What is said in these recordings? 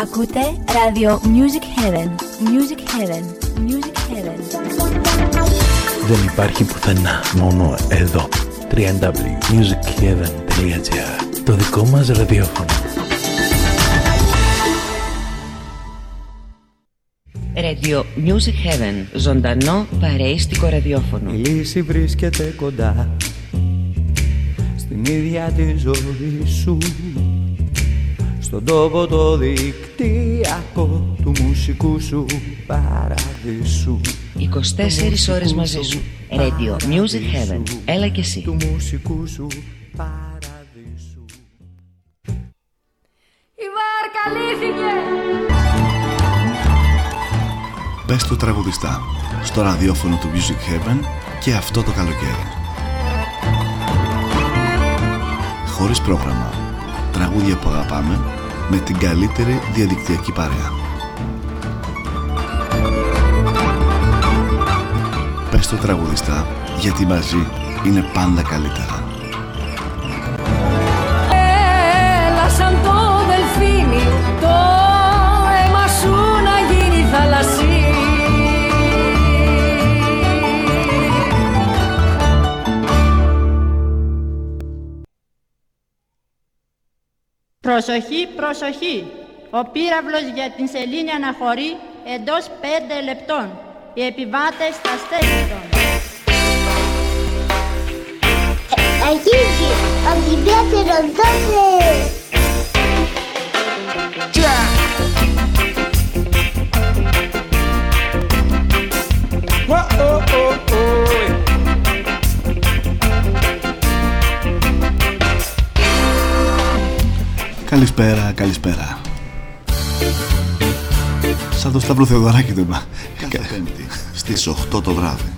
Ακούτε Radio Music Heaven. Music Heaven. Music Heaven. Δεν υπάρχει πουθενά, μόνο εδώ. www.musicheaven.gr Το δικό μας ραδιόφωνο. Radio Music Heaven. Ζωντανό παρεΐστικο ραδιόφωνο. Η λύση βρίσκεται κοντά Στην ίδια τη ζωή σου Στον τόπο το δικτυακό Του μουσικού σου παραδείσου 24 ώρες μαζί σου. Radio Music Heaven. Έλα και εσύ. Του μουσικού σου παραδείσου Η βάρκα λύθηκε! Πες το τραγουδιστά στο ραδιόφωνο του Music Heaven και αυτό το καλοκαίρι. Χωρίς πρόγραμμα. Τραγούδια που αγαπάμε με την καλύτερη διαδικτυακή παρέα. Πες το τραγουδιστά γιατί μαζί είναι πάντα καλύτερα. Προσοχή, προσοχή! Ο πύραυλος για την σελήνη αναχωρεί εντός 5 λεπτών. Οι επιβάτες στα στέξιτον. Αγίγη, αγιβέτερο δώσε! Καλησπέρα, καλησπέρα. Σαν το Σταύρο Θεοδωράκη το είπα. Κάθε πέμπτη στις 8 το βράδυ.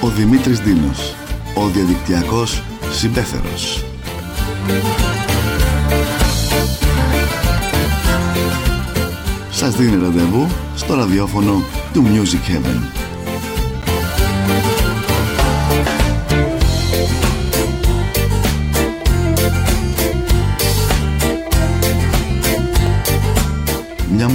Ο Δημήτρης Δίνος, ο διαδικτυακός συμπέθερος. Σας δίνει ραντεβού στο ραδιόφωνο του Music Heaven.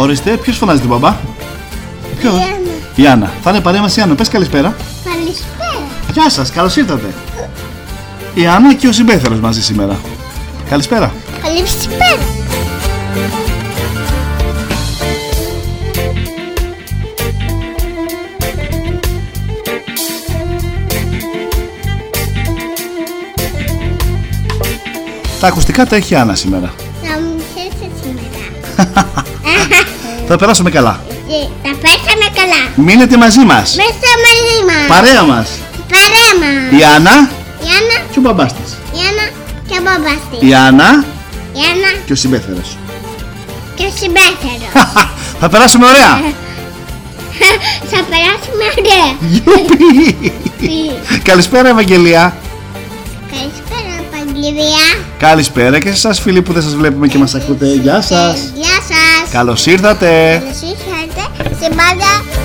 Ορίστε, ποιος φωνάζει την μπαμπά; Ποιο; Η Άννα. Θα είναι παρέα μας η Άννα. Πες καλησπέρα. Καλησπέρα. Γεια σας, καλώς ήρθατε. Η Άννα και ο συμπέθερος μαζί σήμερα. Καλησπέρα. Καλησπέρα. Τα ακουστικά τα έχει η Άννα σήμερα. Θα περάσουμε καλά. Ε, Τα πέσαμε καλά. Μείνετε μαζί μας. Μέσα μαζί μας. Παρέα μας. Παρέα μας. Η Άννα Η Άννα, και ο μπαμπάς της. η Άννα και ο μπαμπάς της. Η Άννα Η Άννα και ο συμπέθερος. και ο συμπέθερος. Θα περάσουμε ωραία. Θα περάσουμε ωραία. Γιουπι. Καλησπέρα Ευαγγελία. Καλησπέρα, Παγγελία. Καλησπέρα και σε εσάς φίλοι που δεν σας βλέπουμε και μας ακούτε. Γεια σας. Γεια σας. Καλώς ήρθατε. Καλώς ήρθατε σε μπάντα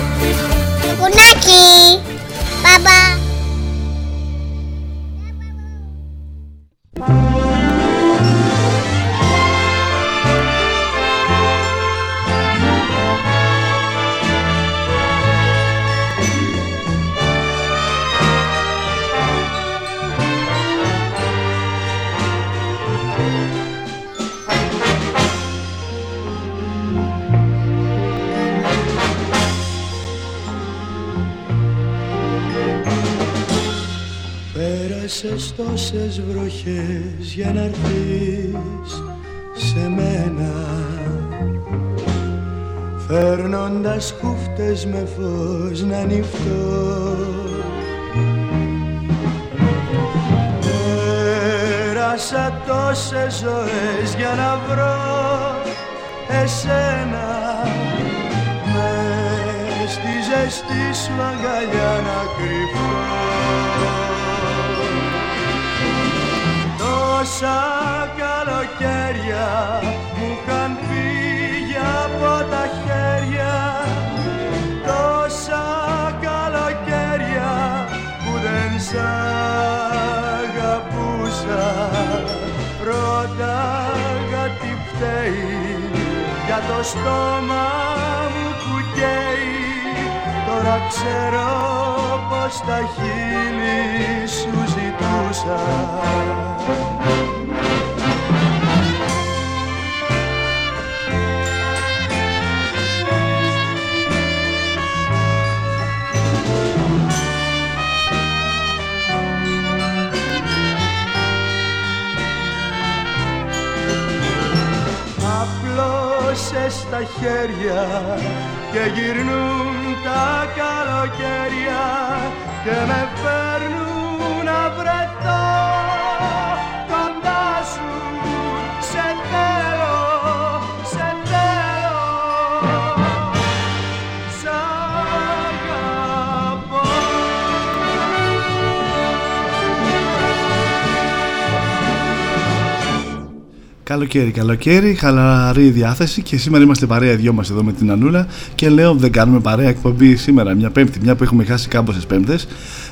Πέρασες τόσες βροχές για να έρθεις σε μένα. Φέρνοντας κούφτες με φως να ανοιχτώ Πέρασα τόσες ζωές για να βρω εσένα. Μες στη ζεστή σου αγκαλιά να κρυφώ Τόσα καλοκαίρια μου είχαν φύγει από τα χέρια. Τόσα καλοκαίρια που δεν σ' αγαπούσα. Ρώταγα τι φταίει για το στόμα μου που καίει. Τώρα ξέρω πως τα χείλη σου ζητούσα Απλώσες τα χέρια και γυρνούν τα καλοκαίρια και με φέρνουν να βρεθώ Καλοκαίρι, καλοκαίρι, χαλαρή διάθεση και σήμερα είμαστε παρέα οι δυο μας εδώ με την Ανούλα και λέω δεν κάνουμε παρέα εκπομπή σήμερα, μια πέμπτη, μια που έχουμε χάσει κάμποσες πέμπτες.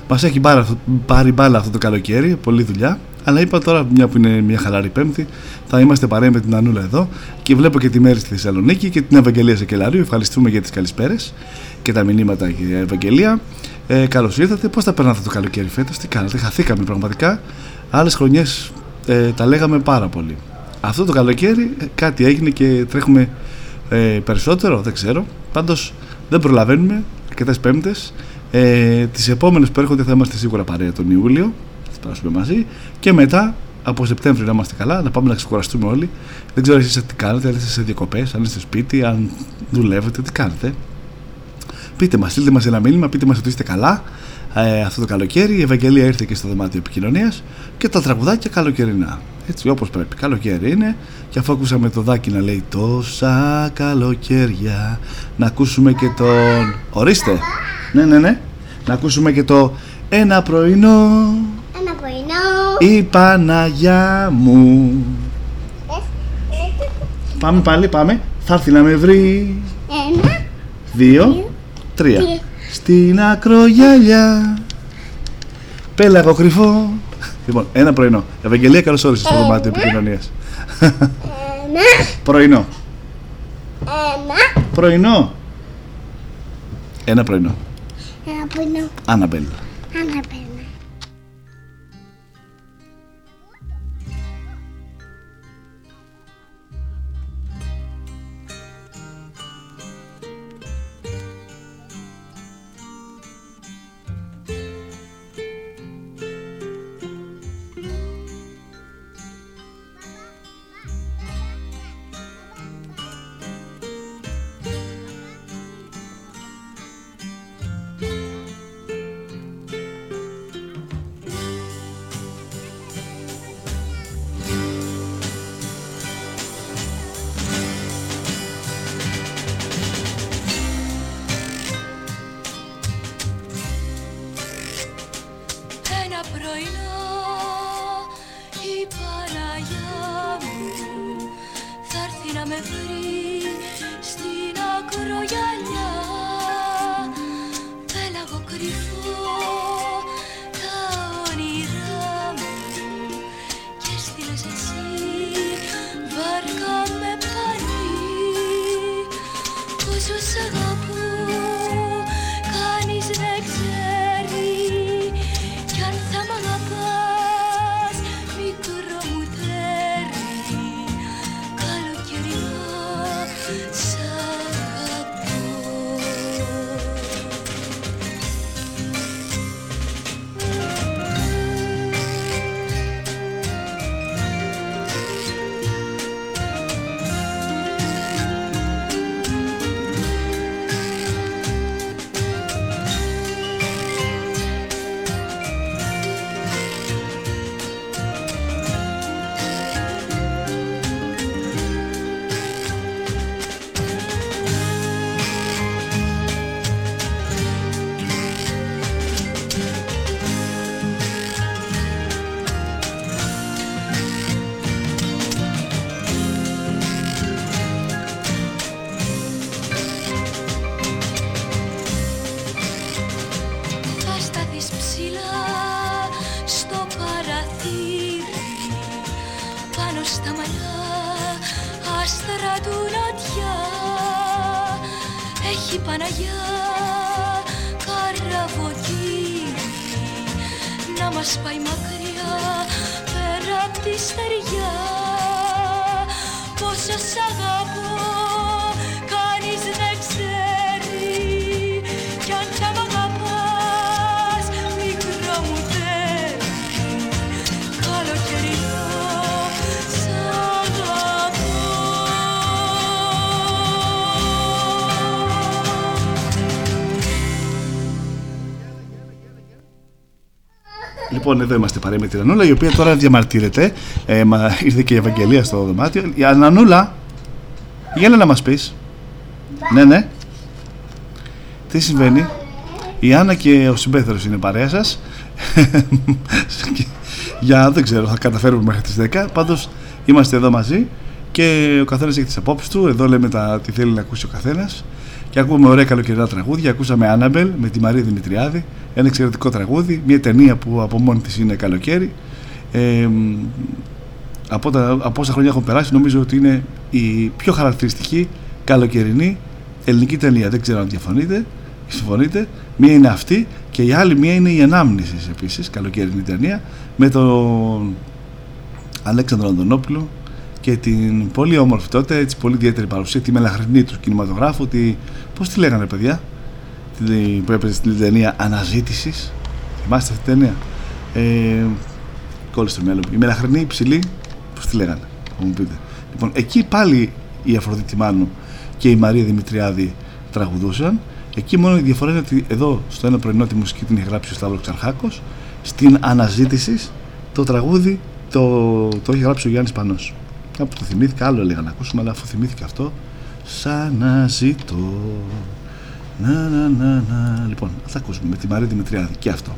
Μας έχει πάρει, αυτό- πάρει μπάλα αυτό το καλοκαίρι, πολλή δουλειά. Αλλά είπα τώρα, μια που είναι μια χαλαρή πέμπτη, θα είμαστε παρέα με την Ανούλα εδώ και βλέπω και τη Μέρη στη Θεσσαλονίκη και την Ευαγγελία Σεκελαρίου. Ευχαριστούμε για τις καλησπέρες και τα μηνύματα και Ευαγγελία. Ε, Καλώς ήρθατε. Πώς θα περνάτε το καλοκαίρι φέτος, τι κάνετε, χαθήκαμε πραγματικά. Άλλες χρονιές ε, τα λέγαμε πάρα πολύ. Αυτό το καλοκαίρι ε, κάτι έγινε και τρέχουμε ε, περισσότερο, δεν ξέρω. Πάντως δεν προλαβαίνουμε αρκετές Πέμπτες. Ε, Τις επόμενες που έρχονται θα είμαστε σίγουρα παρέα τον Ιούλιο. Θα περάσουμε μαζί. Και μετά από Σεπτέμβριο να είμαστε καλά, να πάμε να ξεκουραστούμε όλοι. Δεν ξέρω εσείς τι κάνετε, αν είστε σε διακοπές, αν είστε σπίτι, αν δουλεύετε, τι κάνετε. Πείτε μας, στείλτε μας ένα μήνυμα, πείτε μας ότι είστε καλά ε, αυτό το καλοκαίρι. Η Ευαγγελία ήρθε και στο δωμάτιο επικοινωνίας και τα τραγουδάκια καλοκαιρινά. Έτσι όπως πρέπει. Καλοκαίρι είναι και αφού ακούσαμε το δάκι να λέει τόσα καλοκαίρια, να ακούσουμε και τον. Ορίστε! Ναι, ναι, ναι. Να ακούσουμε και το ένα πρωινό Ένα πρωινό. η Παναγιά μου. Πάμε πάλι, πάμε. Θα έρθει να με βρει. Ένα. Δύο, τρία. Στην ακρογιαλιά. Πέλαγο κρυφό. Λοιπόν, ένα πρωινό. Ευαγγελία, καλώς όρισε στο δωμάτιο επικοινωνίας. Ένα. πρωινό. Ένα. Πρωινό. Ένα πρωινό. Ένα πρωινό. Άναμπελ. Ένα Λοιπόν, εδώ είμαστε παρέα με την Ανούλα, η οποία τώρα διαμαρτύρεται. Ε, μα, ήρθε και η Ευαγγελία στο δωμάτιο. Η Ανούλα, για να μας πεις. Ναι, ναι. Τι συμβαίνει; Η Άννα και ο συμπέθερος είναι παρέα σας. για δεν ξέρω, θα καταφέρουμε μέχρι τις 10. Πάντως είμαστε εδώ μαζί και ο καθένας έχει τις απόψεις του. Εδώ λέμε τα, τι θέλει να ακούσει ο καθένας. Και ακούμε ωραία καλοκαιρινά τραγούδια. Ακούσαμε Άναμπελ με τη Μαρία Δημητριάδη. Ένα εξαιρετικό τραγούδι. Μια ταινία που από μόνη της είναι καλοκαίρι. Ε, από, τα, από όσα χρόνια έχουν περάσει, νομίζω ότι είναι η πιο χαρακτηριστική καλοκαιρινή ελληνική ταινία. Δεν ξέρω αν διαφωνείτε. Συμφωνείτε. Μία είναι αυτή και η άλλη μία είναι η Ανάμνησης επίσης, καλοκαιρινή ταινία, με τον Αλέξανδρο Αντωνόπουλο και την πολύ όμορφη τότε, έτσι πολύ ιδιαίτερη παρουσία, τη μελαχρινή του κινηματογράφου, τη, πώς τη λέγανε παιδιά, τη, που έπαιζε στην ταινία Αναζήτησης, θυμάστε αυτή την ταινία, ε, κόλλησε το μέλλον, η μελαχρινή υψηλή, πώς τη λέγανε, θα μου πείτε. Λοιπόν, εκεί πάλι η Αφροδίτη Μάνου και η Μαρία Δημητριάδη τραγουδούσαν, εκεί μόνο η διαφορά είναι ότι εδώ στο ένα πρωινό τη μουσική την είχε γράψει ο Σταύρος Ξαρχάκος, στην Αναζήτησης το τραγούδι το, το έχει γράψει ο Γιάννης Πανός. Κάπου το θυμήθηκα, άλλο έλεγα να ακούσουμε, αλλά αφού θυμήθηκε αυτό, σαν να ζητώ. Να, να, να, να. Λοιπόν, θα ακούσουμε με τη Μαρία Δημητριάδη και αυτό.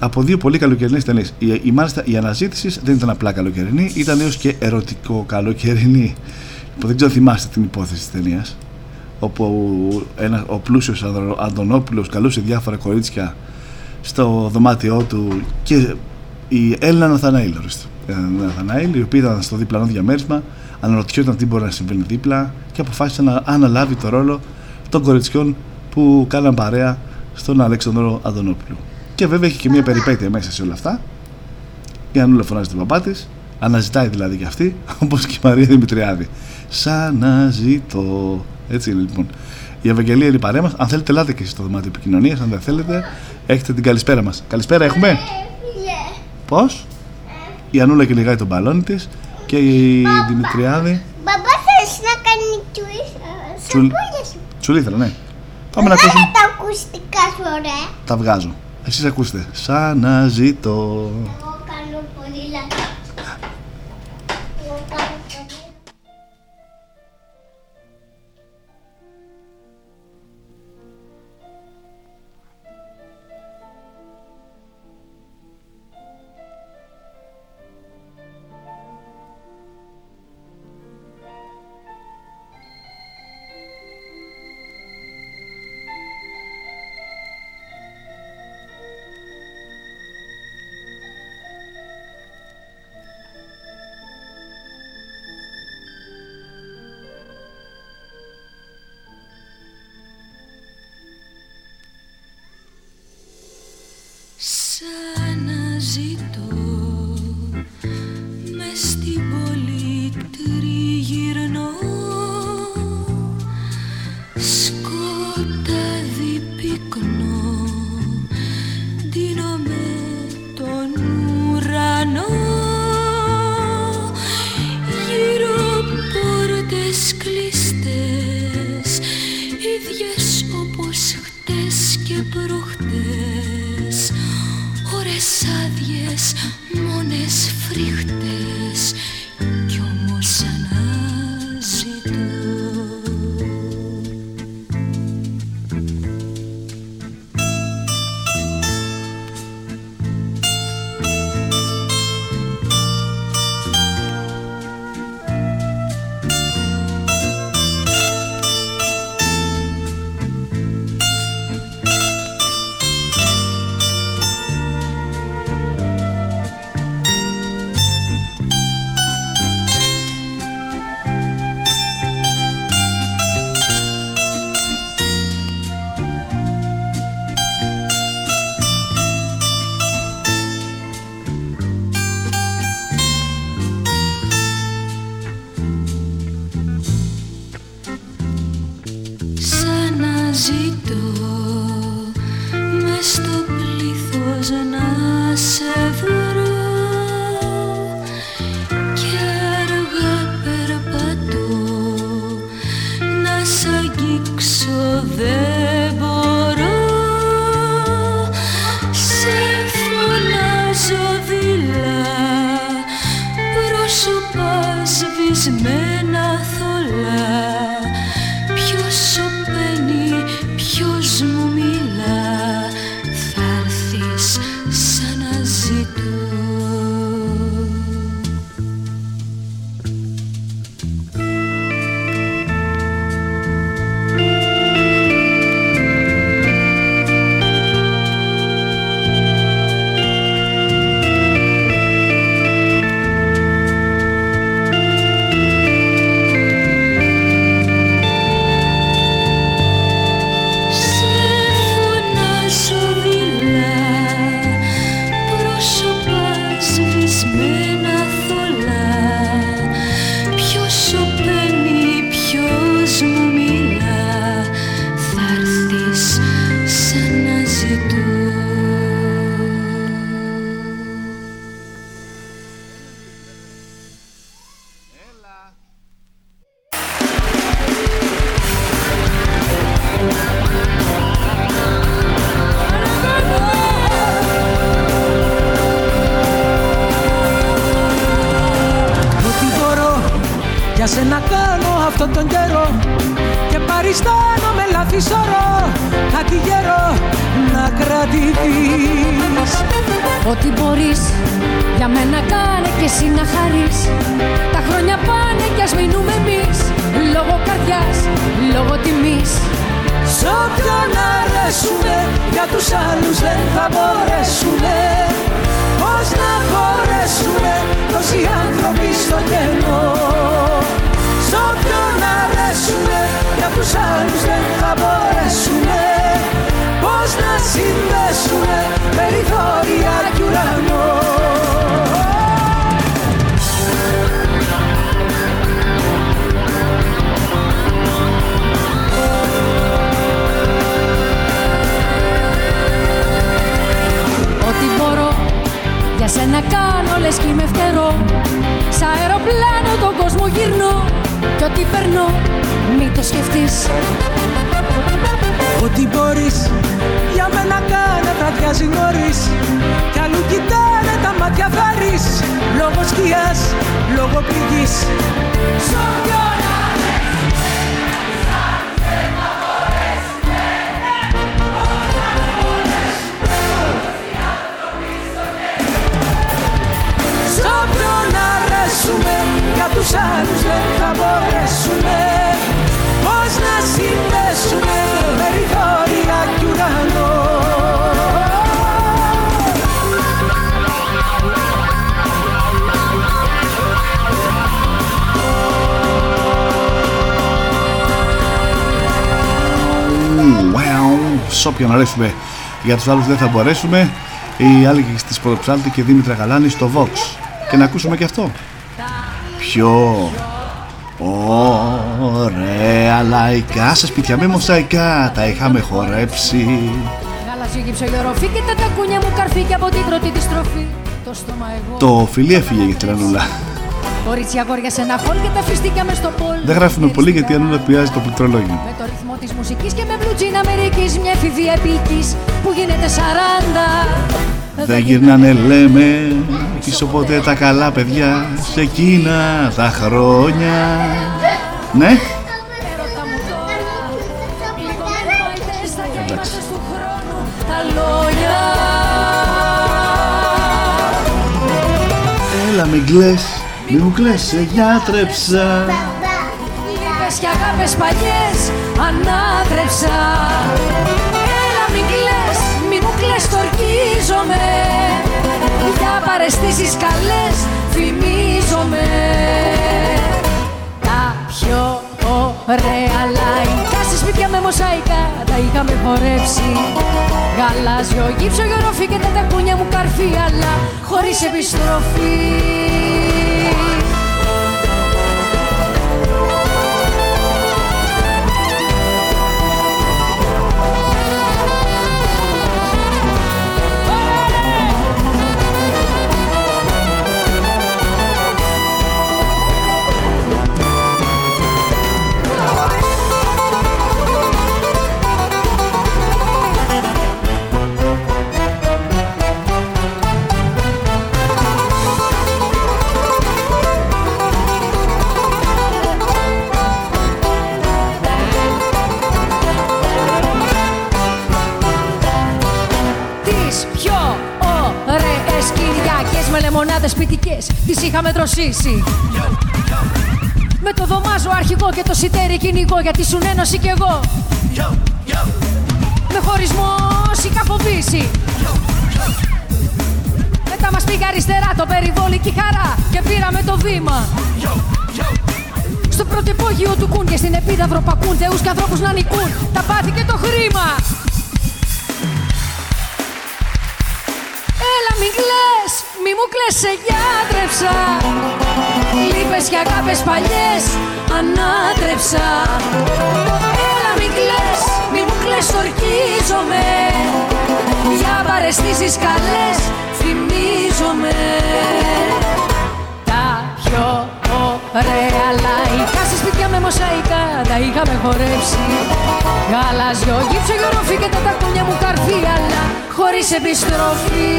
Από δύο πολύ καλοκαιρινές ταινίες. Η, η, μάλιστα η αναζήτησης δεν ήταν απλά καλοκαιρινή, ήταν έως και ερωτικό καλοκαιρινή. Που δεν ξέρω θυμάστε την υπόθεση της ταινίας. Όπου ένα, ο πλούσιος Αντωνόπουλος καλούσε διάφορα κορίτσια στο δωμάτιό του και η Έλληνα Ναθαναήλ, ορίστε. Ναθαναήλ, η οποία ήταν στο διπλανό διαμέρισμα, αναρωτιόταν τι μπορεί να συμβαίνει δίπλα και αποφάσισε να αναλάβει το ρόλο των κοριτσιών που κάναν παρέα στον Αλέξανδρο Αντωνόπουλο. Και βέβαια έχει και μια περιπέτεια μέσα σε όλα αυτά. Η Ανούλα φωνάζει τον παπά της, αναζητάει δηλαδή και αυτή, όπως και η Μαρία Δημητριάδη. Σαν να ζητώ. Έτσι είναι λοιπόν. Η Ευαγγελία είναι η παρέα μας. Αν θέλετε, ελάτε και εσείς στο δωμάτιο επικοινωνίας. Αν δεν θέλετε, έχετε την καλησπέρα μας. Καλησπέρα, έχουμε; Πώς; Η Ανούλα κυνηγάει τον μπαλόνι της και η Δημητριάδη. Μπαμπά θες να κάνει τσουλί Τσουλ- σου. Τσουλήθρα, ναι. Πάμε να Βγάλε ακούσουμε. τα ακουστικά σου ωραία. Τα βγάζω. Εσείς ακούστε. Σαν να ζητώ. Σαν όποιον αρέσουμε για τους άλλους δεν θα μπορέσουμε. Η άλλη της Ποδοψάλτη και Δήμητρα Γαλάνη στο Vox. Και να ακούσουμε και αυτό. Πιο ωραία λαϊκά σε σπίτια με μοσαϊκά τα είχαμε χορέψει. Γαλάζιο γύψο γεωροφή και τα τακούνια μου καρφί από την πρώτη τη στροφή. Το στόμα εγώ. Το φιλί έφυγε για την Ανούλα Κορίτσια αγόρια σε ένα χολ και τα φιστίκια μες στο πόλ δεν γράφουμε πολύ γιατί η Ανούλα πιάζει το πληκτρολόγιο. Με το ρυθμό της μουσικής και με μπλουτζίν Αμερικής Μια εφηβεία επίκης που γίνεται 40 Δεν γυρνάνε λέμε πίσω ποτέ τα καλά παιδιά σε εκείνα τα χρόνια. Ναι, εντάξει. Τα λόγια. Έλα μην κλαις, μη μου κλαις, σε γιατρέψα. Λύπες και αγάπες παλιές ανάτρεψα. Έλα μην κλαις, μη μου κλαις, τορκίζομαι Για παρεστήσεις καλές φημίζομαι. Τα πιο ωραία λαϊκά σε σπίτια με μοσαϊκά τα είχαμε χορέψει. Γαλάζιο γύψο γεωροφή και τα τακούνια μου καρφί αλλά χωρίς επιστροφή Κυριακές Με λεμονάδες ποιητικές τις είχαμε δροσίσει Με το δωμάζο αρχηγό και το σιτέρι κυνηγό Γιατί σου ένωση κι εγώ. Με χωρισμό σικαφοβήσει Μετά μας πήγε αριστερά το περιβόλι και η χαρά Και πήραμε το βήμα. Στο πρώτο υπόγειο του κουν και στην επίδαυρο πακούν θεούς και ανθρώπους να νικούν. Τα πάθη και το χρήμα. Έλα μην κλαις, μη μου κλαις σε γιάτρεψα Λείπες και αγάπες παλιές ανάτρεψα. Έλα μην κλαις, μη μου κλαις στορκίζομαι Για παρεστήσεις καλές θυμίζομαι. Τα πιο ωραία λαϊκά σε σπίτια με μοσαϊκά τα είχαμε χορέψει Γαλάζιο, γύψο, γερόφι και τα τακούνια μου καρφί αλλά χωρίς επιστροφή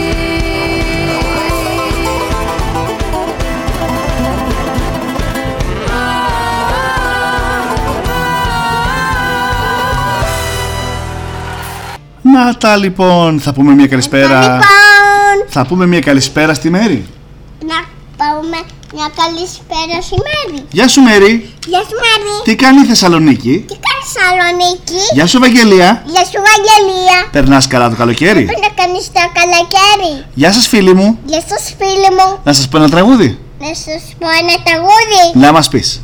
Να τα λοιπόν, θα πούμε μια καλησπέρα. Λοιπόν, Θα πούμε μια καλησπέρα στη Μέρη. να πάμε μια καλησπέρα στη Μέρη. Γεια σου Μέρη. Γεια σου Μέρη. Τι κάνει η Θεσσαλονίκη; Τι κάνεις Σαλονίκη. Γεια σου Βαγγελία. Γεια σου Βαγγελία. Περνάς καλά το καλοκαίρι; Πρέπει να κάνεις το καλοκαίρι. Γεια σας φίλοι μου. Γεια σας φίλοι μου. Να σας πω ένα τραγούδι. Να σας πω ένα τραγούδι. Να μας πεις.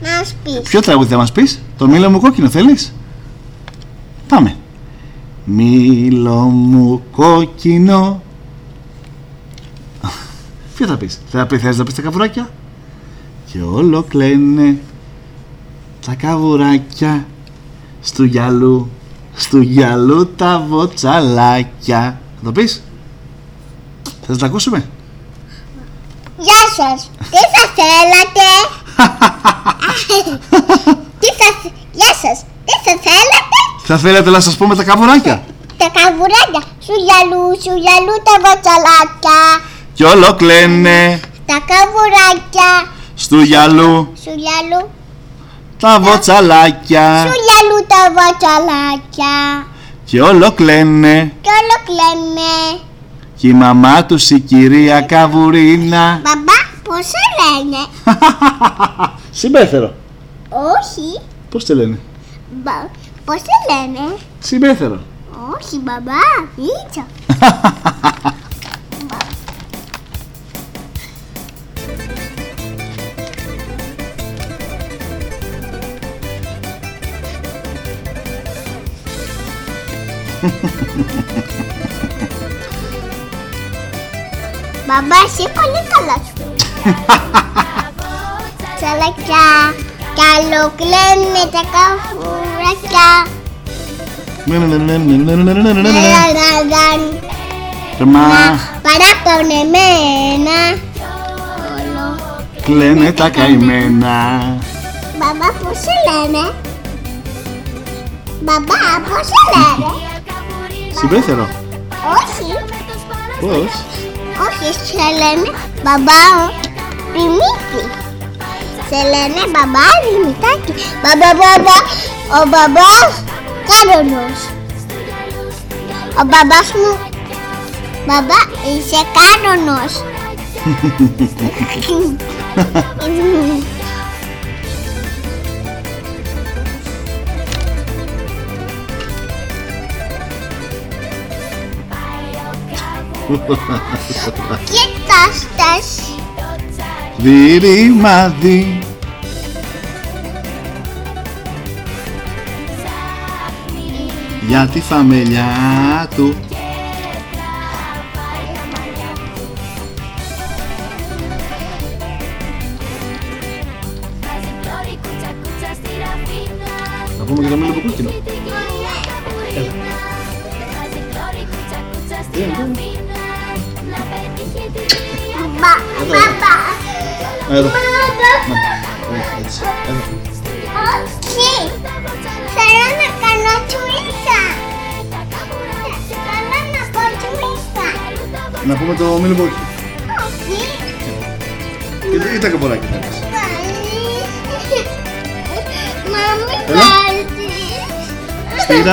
Να μας πεις. Ποιο τραγούδι θα μας πεις; Το μήλο μου κόκκινο θέλεις; Πάμε. Μήλο μου κόκκινο. Ποιο θα πεις; Θα πει θες να πεις τα καβουράκια; Και όλο κλαίνε τα καβουράκια στου γυαλού. Στου γυαλού τα βοτσαλάκια. Θα το πεις; Θες να τα ακούσουμε; Γεια σας. Τι θα θέλατε; Τι θα... Γεια σας. Τι θα θέλατε; Θα θέλετε να σας πούμε τα καβουράκια; Τα καβουράκια. Σου γυαλού, σου γυαλού τα βοτσαλάκια. Και όλο κλαίνε Τα καβουράκια. στου γυαλού Σου γυαλού. τα βοτσαλάκια. Σου γυαλού τα βοτσαλάκια. Και όλο κλαίνε Κι όλο κλαίμε. Και η μαμά τους η κυρία Καβουρίνα Μπαμπά, πώς σε λένε; Συμπέθερο Όχι. Πώς τη λένε; Μπα... Πώς σε λένε; Συμπέθερο Όχι, μπαμπά. Μίτσα. Μπαμπά, εσύ πολύ καλά σου. Τσαλακιά, καλοκλαίνε τα καφουράκια. Λαλαλαλαν, Μα παραπονεμένα. κλαίνε τα καημένα Μπαμπά, πώς σε λένε. Μπαμπά, πώς σε λένε. Συμπέθερο Όχι, Πώς; Όχι, σε λένε μπαμπά Δημήτρη. Σε λένε μπαμπά Δημητάκη. Μπαμπά, μπαμπά, ο μπαμπάς Κάνονος. Ο μπαμπάς μου, μπαμπά, είσαι Κάνονος. Κοιτάστας. Διρημάδι Για τη φαμελιά του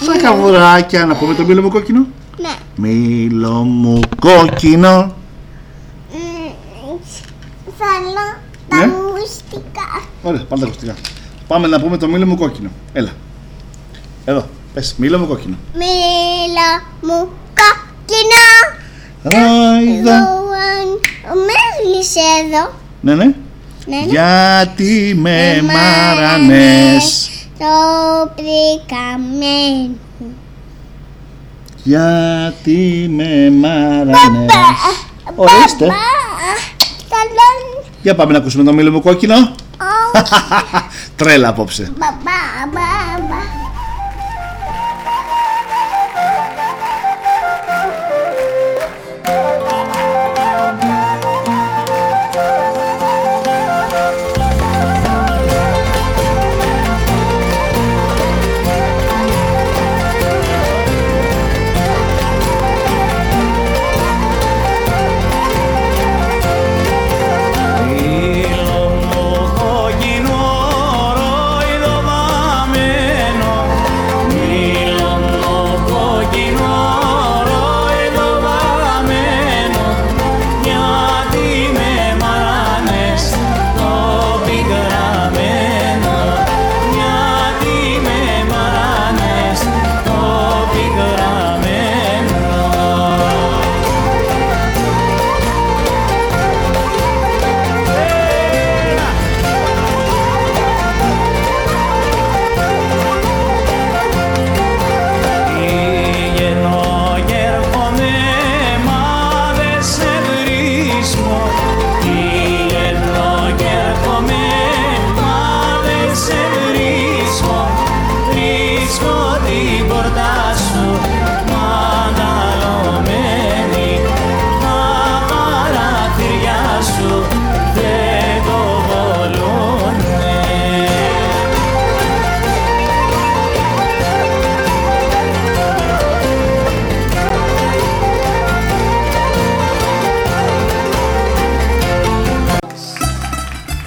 Στα καβουράκια, να πούμε το μήλο μου κόκκινο. Ναι. Μήλο μου κόκκινο. Μ, Θέλω τα Ναι. μουστικά. Ωραία, πάμε τα ακουστικά. Πάμε να πούμε το μήλο μου κόκκινο. Έλα. Εδώ, πες, μήλο μου κόκκινο. Μίλα μου κόκκινο. Ράιδα. Μέλισσε εδώ. Ναι, ναι. Ναι, ναι. Γιατί με μάρανες. Το πρικαμένο. Γιατί με μάρανες; Ορίστε. Καλό. Για πάμε να ακούσουμε το μήλο μου κόκκινο. Τρέλα απόψε. Μπαμπά, μπαμπά.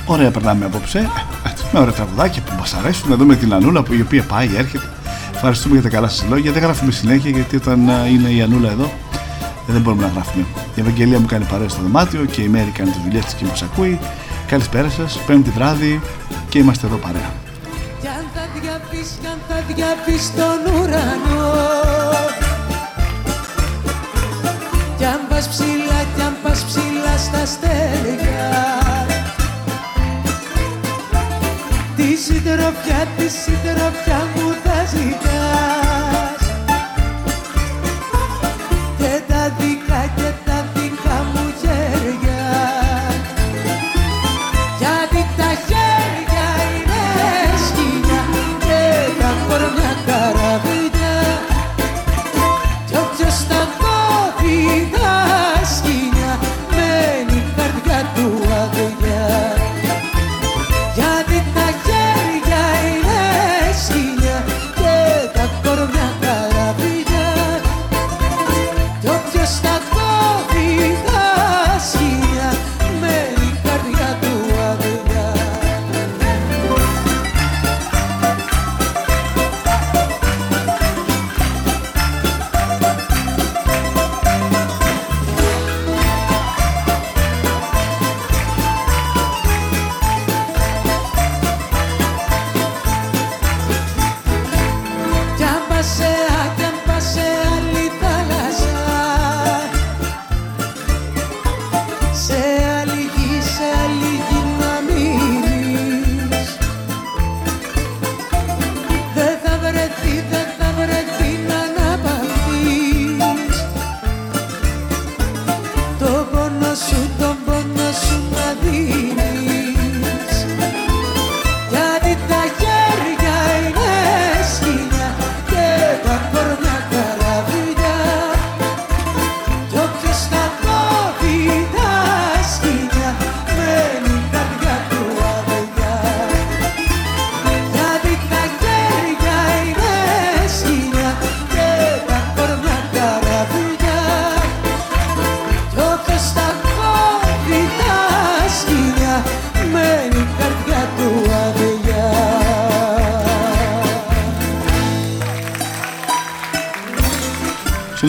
Ωραία, περνάμε απόψε. Ε, Με ωραία τραγουδάκια που μας αρέσουν. Να δούμε την Ανούλα που η οποία πάει, έρχεται. Ευχαριστούμε για τα καλά σας λόγια. Δεν γράφουμε συνέχεια γιατί όταν α, είναι η Ανούλα εδώ ε, δεν μπορούμε να γράφουμε. Η Ευαγγελία μου κάνει παρέα στο δωμάτιο και η Μέρη κάνει τη δουλειά της και μας ακούει. Καλησπέρα σας, Πέμπτη βράδυ και είμαστε εδώ παρέα. Κι αν θα διαβείς, κι αν θα διαβείς τον ουρανό Κι αν πας ψηλά, κι αν πας ψηλά στα αστέρια Τη συντροφιά, τη συντροφιά μου θα ζητάς. Και τα δικά,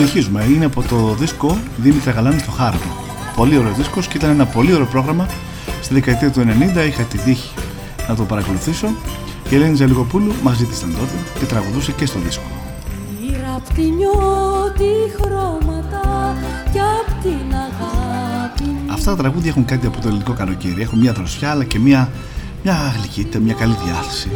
Συνεχίζουμε. Είναι από το δίσκο Δήμητρα Γαλάνη στο Χάρτο. Πολύ ωραίο δίσκος και ήταν ένα πολύ ωραίο πρόγραμμα. Στη δεκαετία του 90 είχα τη τύχη να το παρακολουθήσω. Η Ελένη Ζαλικοπούλου μαζί της ήταν τότε και τραγουδούσε και στο δίσκο. Πήρα απ' τη νιώτη χρώματα και απ' την αγάπη Αυτά τα τραγούδια έχουν κάτι από το ελληνικό καλοκαίρι. Έχουν μια δροσιά αλλά και μια, μια γλυκύτητα, μια καλή διάθεση.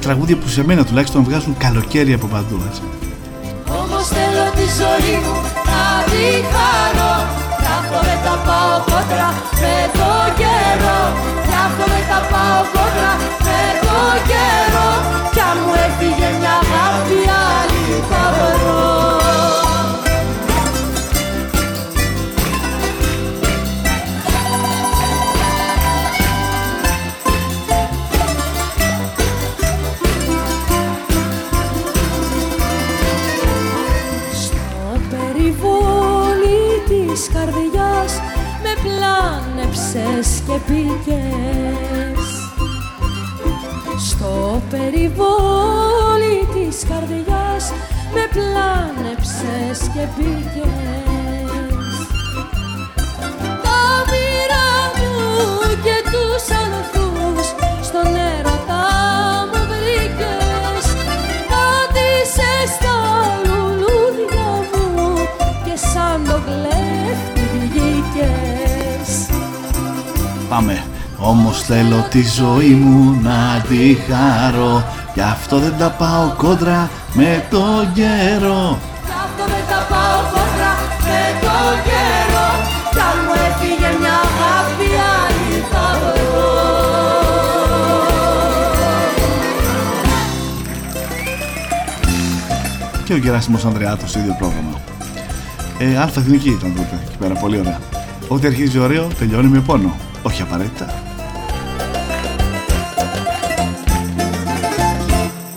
Τραγούδια που σε μένα τουλάχιστον βγάζουν καλοκαίρι από παντού. Έτσι. Όμως θέλω τη ζωή μου να τη χαρώ Κι αυτό δεν τα πάω κόντρα με το καιρό Κι αυτό δεν τα πάω κόντρα πλάνεψες και πήγες Στο περιβόλι της καρδιάς με πλάνεψες και πήγες Πάμε. Όμως θέλω τη ζωή μου να τη χαρώ Γι' αυτό δεν τα πάω κόντρα με το καιρό Κι αυτό δεν τα πάω κόντρα με το καιρό Κι αν μου έφυγε μια αγάπη άλλη θα βρω Και ο Γεράσιμος Ανδρεάτος στο ίδιο πρόγραμμα. Ε, Αλφα Εθνική ήταν τότε εκεί πέρα, πολύ ωραία. Ό,τι αρχίζει ωραίο τελειώνει με πόνο. Όχι απαραίτητα.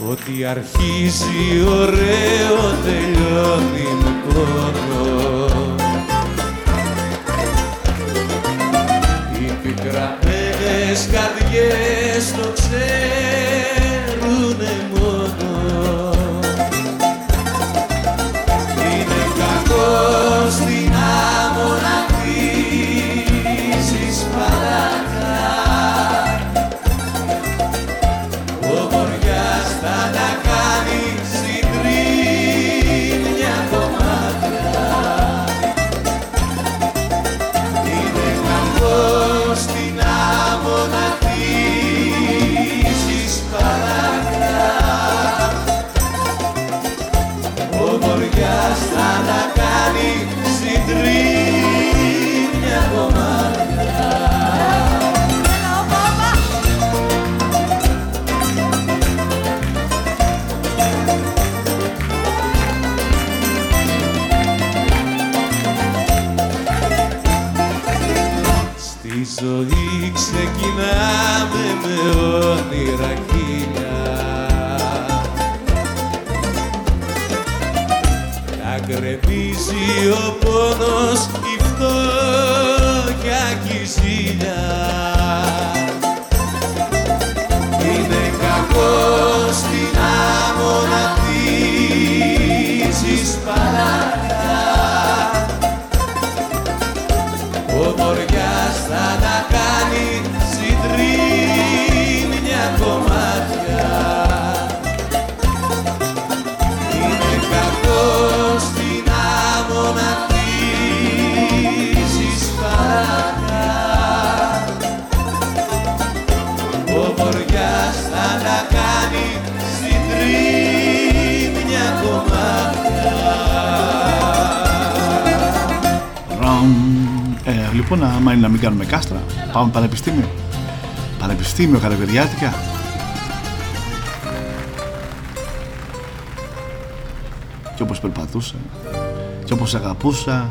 Ό,τι αρχίζει ωραίο τελειώνει με πόνο Οι πικραμένες καρδιές Ε, λοιπόν, άμα είναι να μην κάνουμε κάστρα, πάμε πανεπιστήμιο. Πανεπιστήμιο, καλοκαιριάτικα. Και όπως περπατούσα, και όπως αγαπούσα,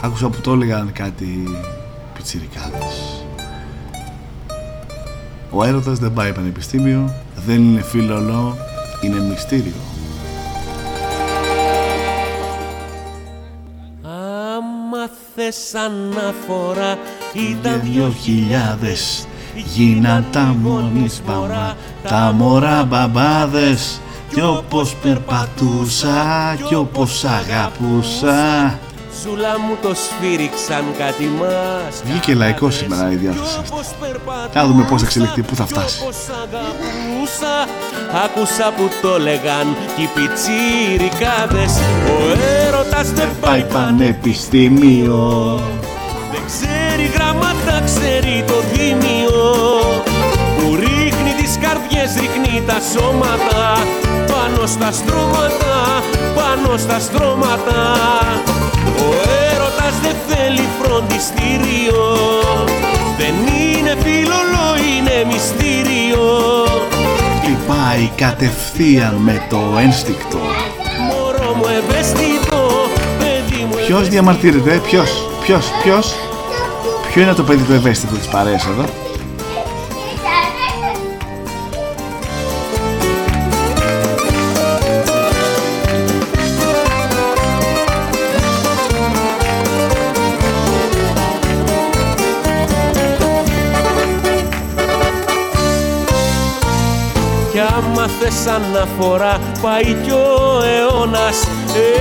άκουσα που το έλεγαν κάτι πιτσιρικάδες. Ο έρωτας δεν πάει πανεπιστήμιο, δεν είναι φιλολό, είναι μυστήριο. Άμα θες αναφορά ήταν δυο χιλιάδες γίναν τα μόνης τα μωρά μπαμπάδες κι όπως περπατούσα κι όπως αγαπούσα Σούλα μου το σφύριξαν κάτι μας Βγήκε λαϊκός σήμερα η διάθεση Θα δούμε πώς θα εξελιχθεί, πού θα φτάσει. Άκουσα που το λέγαν κι οι πιτσιρικάδες. Ο έρωτας δεν πάει πανεπιστήμιο. Δεν ξέρει γράμματα, ξέρει το δίμιο. Που ρίχνει τις καρδιές, ρίχνει τα σώματα. Πάνω στα στρώματα, πάνω στα στρώματα ο έρωτας δεν θέλει φροντιστήριο. Δεν είναι φιλολό, είναι μυστήριο. Χτυπάει κατευθείαν με το ένστικτο. Μωρό μου ευαίσθητο, παιδί μου Ποιος διαμαρτύρεται, ποιος, ποιος, ποιος; Ποιο είναι το παιδί του ευαίσθητο της παρέας εδώ; Θες αναφορά. Πάει κι ο αιώνας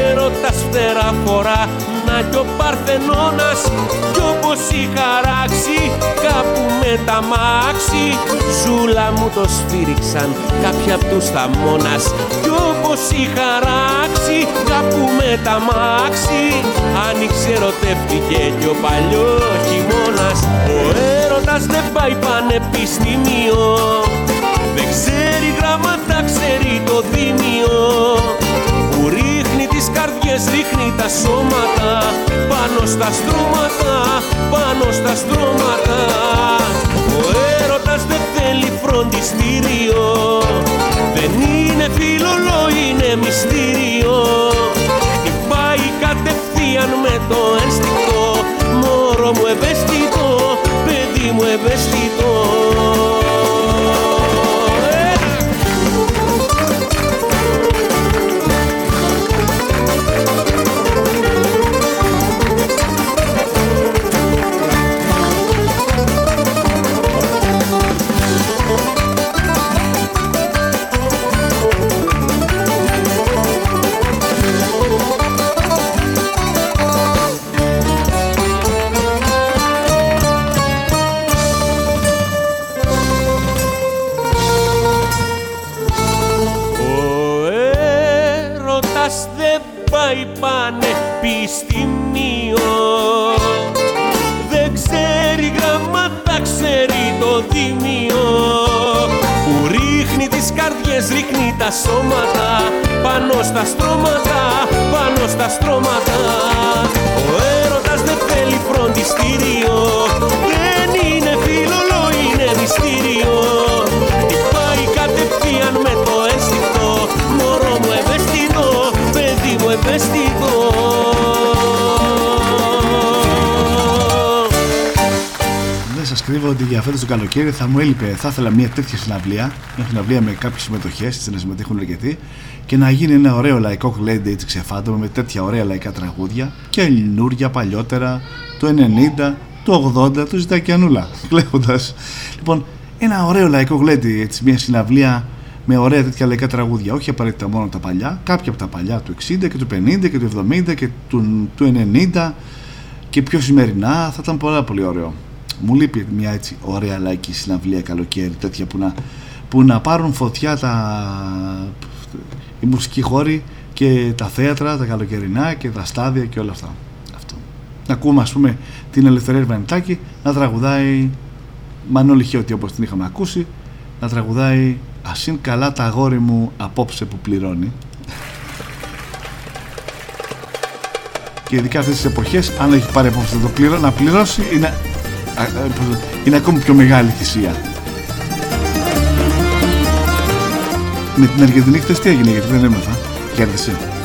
έρωτας φτερά φορά. Να κι ο Παρθενώνας κι όπως είχα ράξει κάπου με τα μάξι. Ζούλα μου το σφύριξαν κάποια απ' τους θαμώνας κι όπως είχα ράξει κάπου με τα μάξι. Άνοιξε ερωτεύτηκε κι ο παλιός χειμώνας. Ο έρωτας δεν πάει πανεπιστήμιο. Δεν ξέρει γράμματα, ξέρει το δίμιο Που ρίχνει τις καρδιές, ρίχνει τα σώματα Πάνω στα στρώματα, πάνω στα στρώματα. Ο έρωτας δεν θέλει φροντιστήριο καλοκαίρι θα μου έλειπε, θα ήθελα μια τέτοια συναυλία, μια συναυλία με κάποιες συμμετοχές, έτσι να συμμετέχουν αρκετοί, και να γίνει ένα ωραίο λαϊκό γλέντι έτσι ξεφάντωμα με τέτοια ωραία λαϊκά τραγούδια και ελληνούρια παλιότερα, το 90, το 80, το Ζητακιανούλα. Κλέβοντα. Λοιπόν, ένα ωραίο λαϊκό γλέντι, έτσι, μια συναυλία με ωραία τέτοια λαϊκά τραγούδια. Όχι απαραίτητα μόνο τα παλιά, κάποια από τα παλιά του 60 και του 50 και του 70 και του, του 90 και πιο σημερινά θα ήταν πολλά πολύ ωραίο μου λείπει μια έτσι ωραία λαϊκή συναυλία καλοκαίρι τέτοια που να, που να πάρουν φωτιά τα, οι μουσικοί χώροι και τα θέατρα, τα καλοκαιρινά και τα στάδια και όλα αυτά. Αυτό. Να ακούμε ας πούμε την Ελευθερία Βανιτάκη να τραγουδάει Μανώλη Χιώτη όπως την είχαμε ακούσει να τραγουδάει «Ας είναι καλά τα αγόρι μου απόψε που πληρώνει» και ειδικά αυτές τις εποχές αν έχει πάρει απόψε να το πληρώ, να πληρώσει είναι είναι ακόμη πιο μεγάλη θυσία. Με την Αργεντινή χτες τι έγινε γιατί δεν έμαθα. Κέρδισε.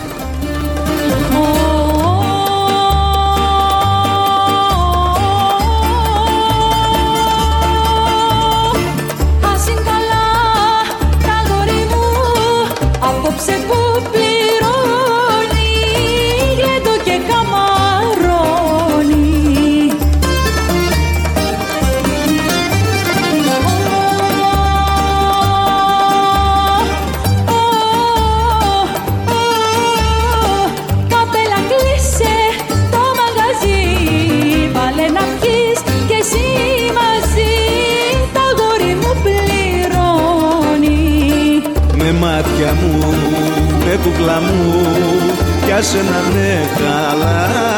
Πιάσε να με χαλάλι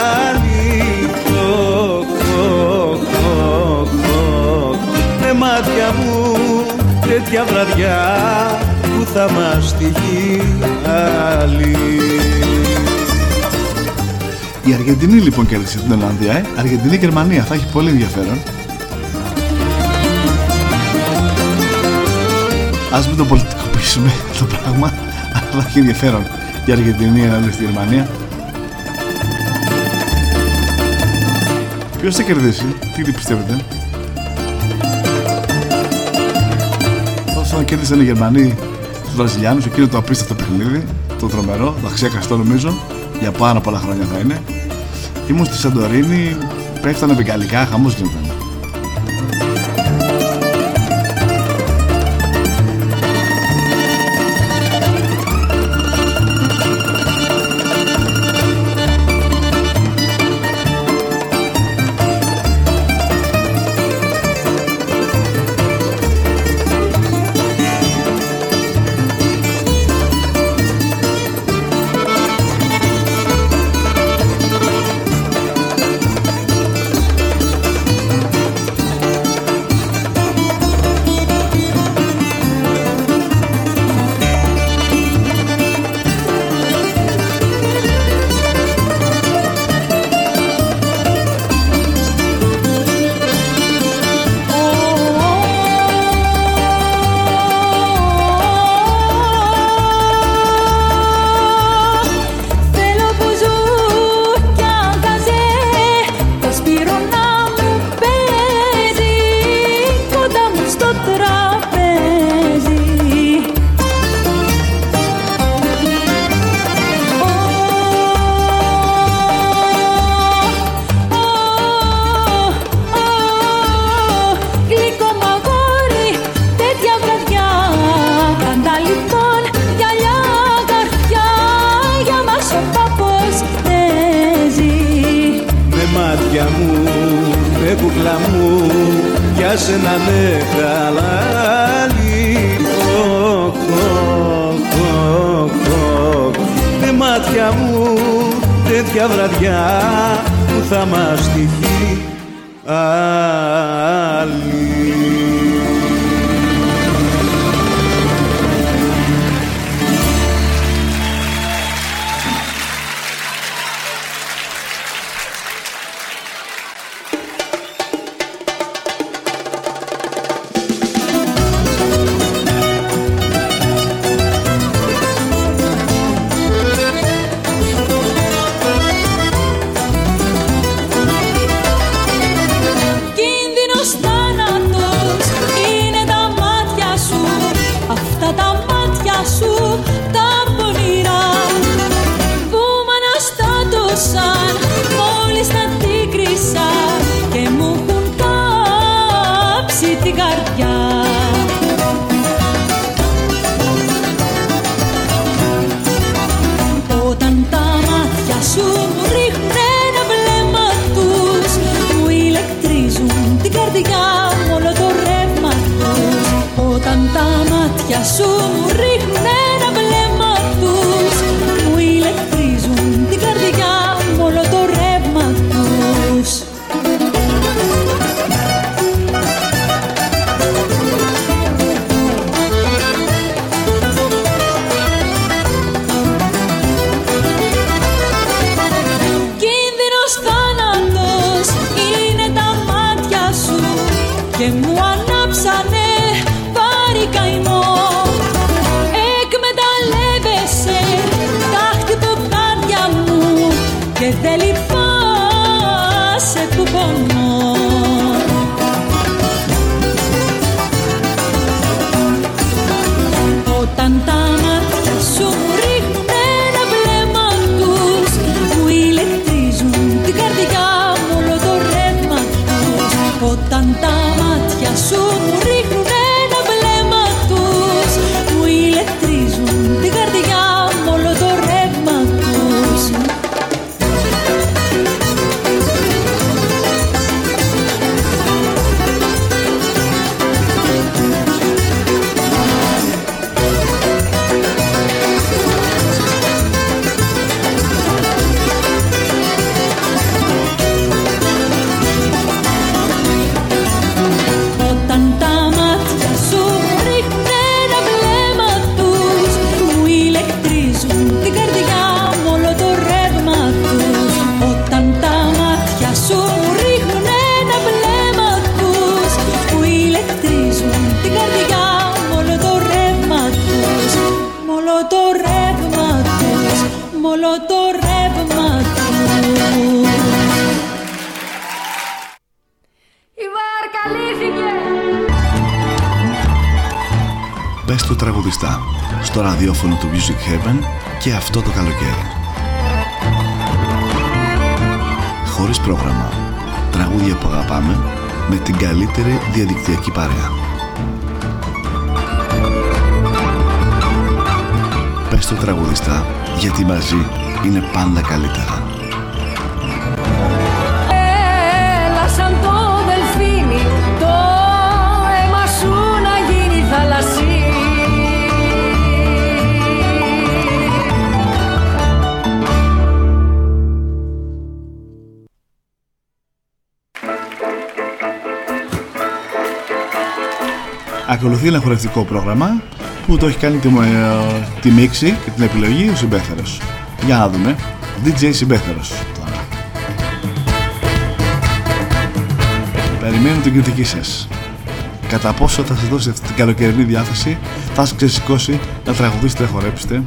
με μάτια μου τέτοια βραδιά που θα μας τυχεί άλλη Η Αργεντινή λοιπόν κέρδισε την Ολλανδία, ε. Αργεντινή-Γερμανία, θα έχει πολύ ενδιαφέρον. Ας μην το πολιτικοποιήσουμε το πράγμα, αλλά θα έχει ενδιαφέρον η Αργεντινή ενάντια στη Γερμανία. Ποιος θα κερδίσει, τι πιστεύετε; Όσο κέρδισαν οι Γερμανοί στους Βραζιλιάνους, εκείνο το απίστευτο παιχνίδι, το τρομερό, το αξιακαστό νομίζω, για πάρα πολλά χρόνια θα είναι. Ήμουν στη Σαντορίνη, πέφτανε βεγγαλικά, χαμός γινόταν. delícia. Ραδιόφωνο του Music Heaven και αυτό το καλοκαίρι. Χωρίς πρόγραμμα. Τραγούδια που αγαπάμε με την καλύτερη διαδικτυακή παρέα. Πες το τραγουδιστά γιατί μαζί είναι πάντα καλύτερα. Ακολουθεί ένα χορευτικό πρόγραμμα που το έχει κάνει τη, ε, τη μίξη και την επιλογή ο Συμπέθερος. Για να δούμε. DJ Συμπέθερος τώρα. Περιμένω την κριτική σας. Κατά πόσο θα σας δώσει αυτή την καλοκαιρινή διάθεση, θα σας ξεσηκώσει να τραγουδήσετε, να χορέψετε.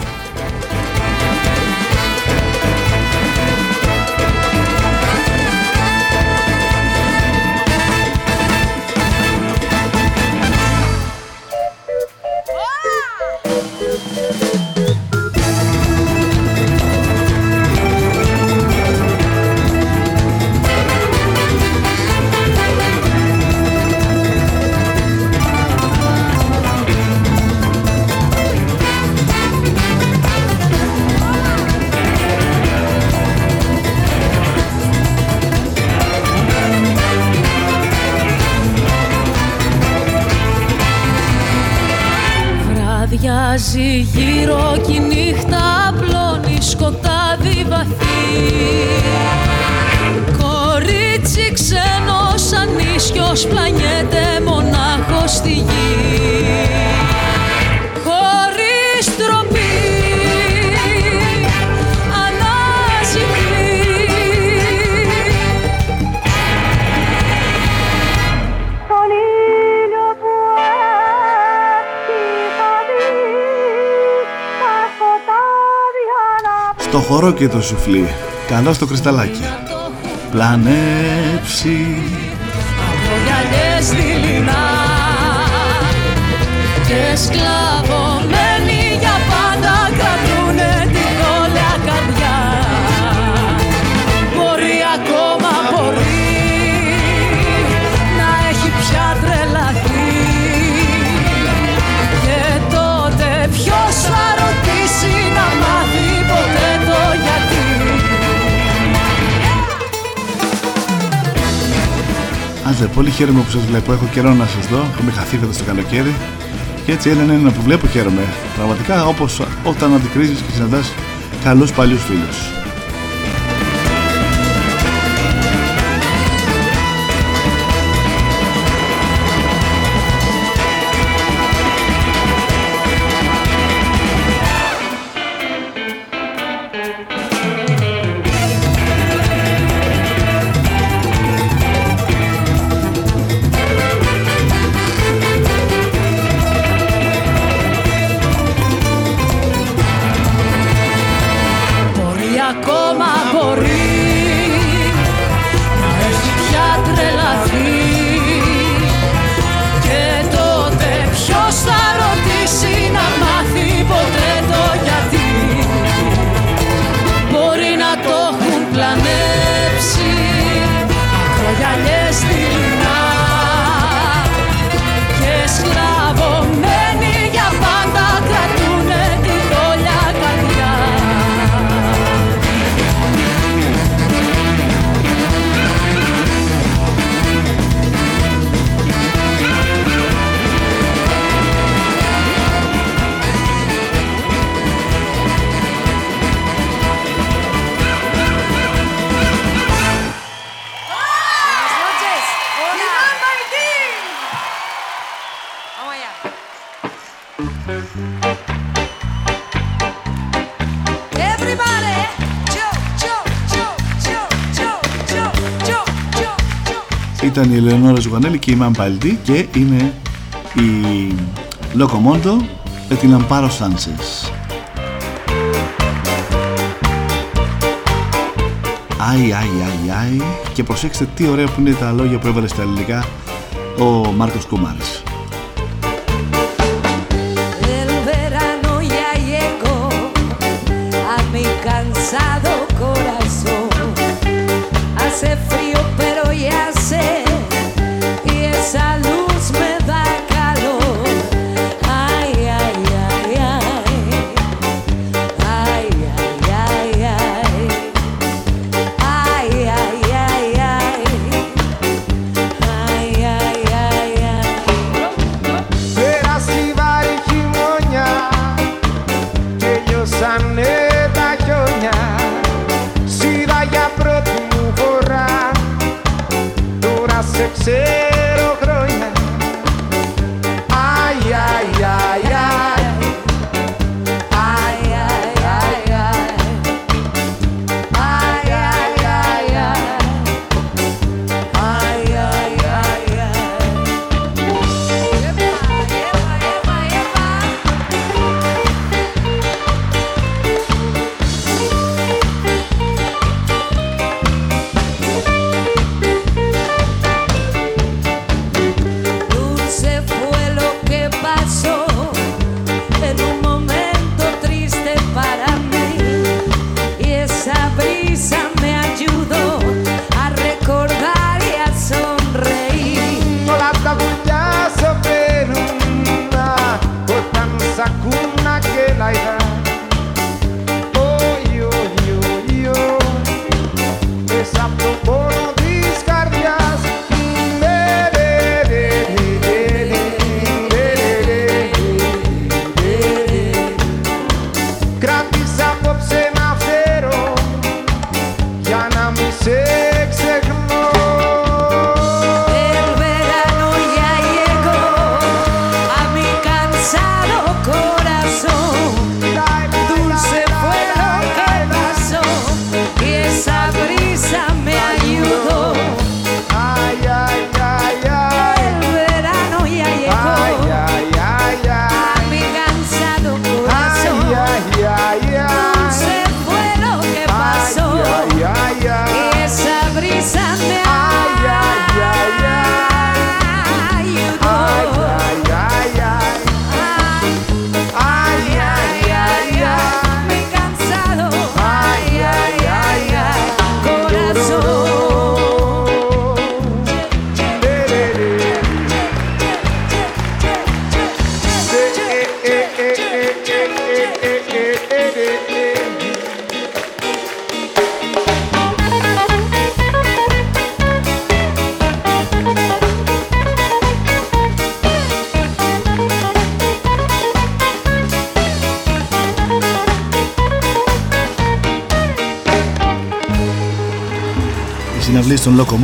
Να Στο χώρο και το σουφλί, καλό στο κρυσταλάκι. Πλανέψει. Άντε, πολύ χαίρομαι που σας βλέπω. Έχω καιρό να σας δω. Έχουμε χαθεί φέτος το καλοκαίρι. Και έτσι ένα ένα που βλέπω χαίρομαι. Πραγματικά όπως όταν αντικρίζεις και συναντάς καλούς παλιούς φίλους. ήταν η Ελεονόρα Ζουγανέλη και η Μαμπαλντή και είναι η Λοκομόντο με την Αμπάρο Σάντσες. Άι, άι, άι, άι. Και προσέξτε τι ωραία που είναι τα λόγια που έβαλε στα ελληνικά ο Μάρκος Κουμάρης.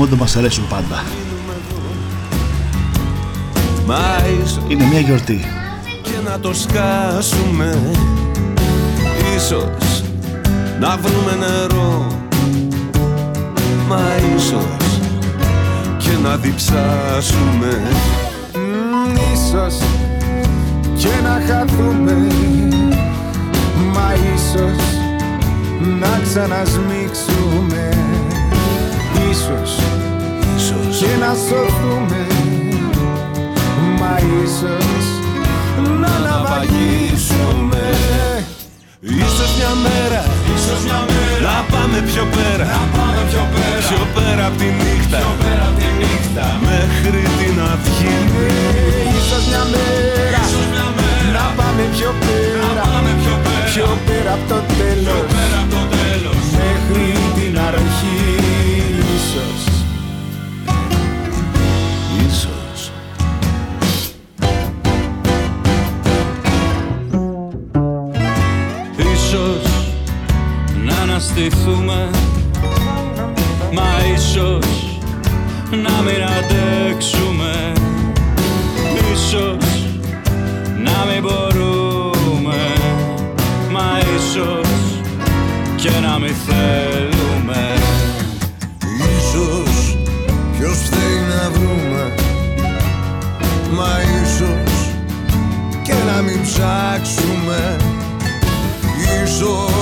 Στον Λοκομόντο μας αρέσουν πάντα. Είναι μια γιορτή. Και να το σκάσουμε Ίσως να βρούμε νερό Μα ίσως και να διψάσουμε Ίσως και να χαθούμε Μα ίσως να ξανασμίξουμε ίσως, ίσως. και να σωθούμε. Μα ίσως να ναυαγίσουμε Ίσως μια μέρα, ίσως μια μέρα. Να πάμε πιο πέρα, να πάμε πιο πέρα, πιο πέρα από τη νύχτα, πιο πέρα απ τη νύχτα. Μέχρι την αυγή. ίσως μια μέρα, ίσως μια μέρα. Να πάμε πιο πέρα, να πάμε πιο πέρα, πιο πέρα από το τέλος, να αναστηθούμε Μα ίσως να μην αντέξουμε. Ίσως να μην μπορούμε. Μα ίσως και να μην θέλουμε. Ποιος θέλει να βρούμε. Μα ίσως και να μην ψάξουμε. Ίσως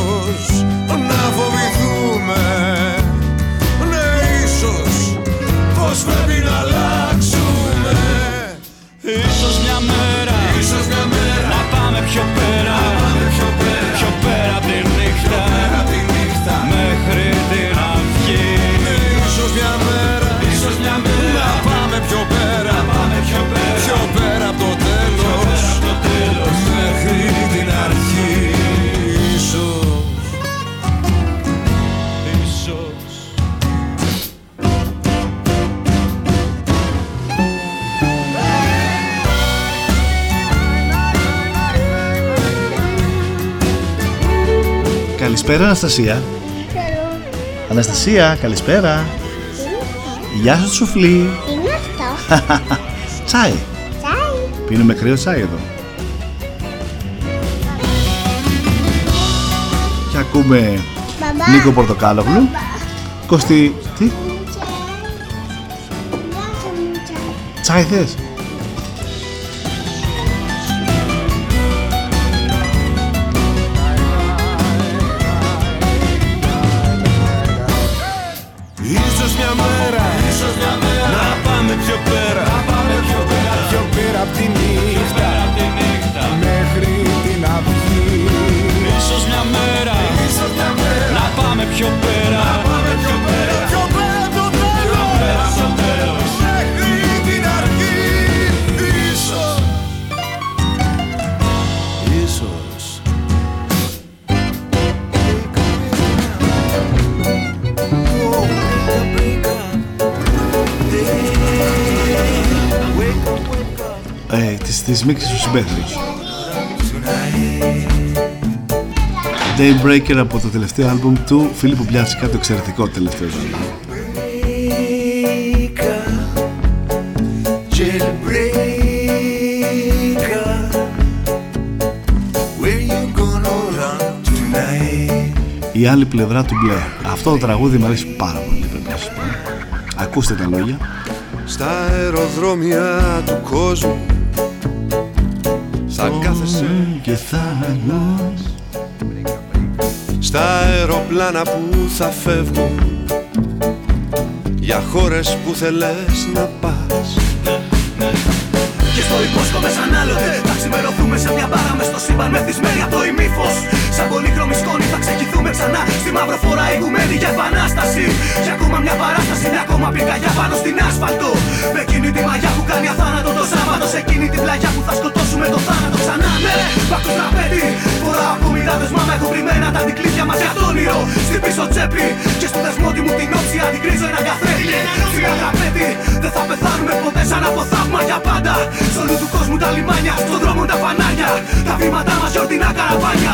Καλησπέρα Αναστασία. Αναστασία καλησπέρα. Γεια σου Τσουφλί Είναι αυτό. Τσάι. Τσάι. Πίνουμε κρύο τσάι εδώ. Και ακούμε Μπαμπά. Νίκο Πορτοκάλογλου. Κωστή Τι; Τσάι θες; Της, της μίξης του συμπέθρου. Daybreaker από το τελευταίο άλμπουμ του Φίλιππου Μπλιάτσικα το εξαιρετικό τελευταίο άλμπουμ. Jailbreaker, where you gonna run tonight? η άλλη πλευρά του μπλε. Αυτό το τραγούδι μου αρέσει πάρα πολύ πρέπει να σας πω. Ακούστε τα λόγια. Στα αεροδρόμια του κόσμου και θάνος Στα αεροπλάνα που θα φεύγουν Για χώρες που θέλες να πας. Και στο υπόσχομαι σαν άλλοτε Θα ξημερωθούμε σε μια μπάρα μες στο σύμπαν Μεθυσμένοι από το ημίφος Σαν πολύχρωμη σκόνη θα ξεκινούμε ξανά. Στη μαυροφορά ηγουμένη για επανάσταση. Για ακόμα μια παράσταση, μια ακόμα πυρκαγιά πάνω στην άσφαλτο. Με εκείνη τη μαγιά που κάνει αθάνατο το Σάββατο Σε εκείνη την πλαγιά που θα σκοτώσουμε το θάνατο ξανά. Ναι, πάκος τραπέζι Φοράω από μοιράδες μάμα έχω βρημένα τα δικλείδια μας για το όνειρο. Στην πίσω τσέπη Και στο δεσμότη μου την όψη αντικρίζω ένα καθρέφτη Στην αγαπέτη δεν θα πεθάνουμε ποτέ σαν από θαύμα για πάντα. Σ' όλου του κόσμου τα λιμάνια, στον δρόμο τα φανάρια. Τα βήματά μας γιορτινά καραβάνια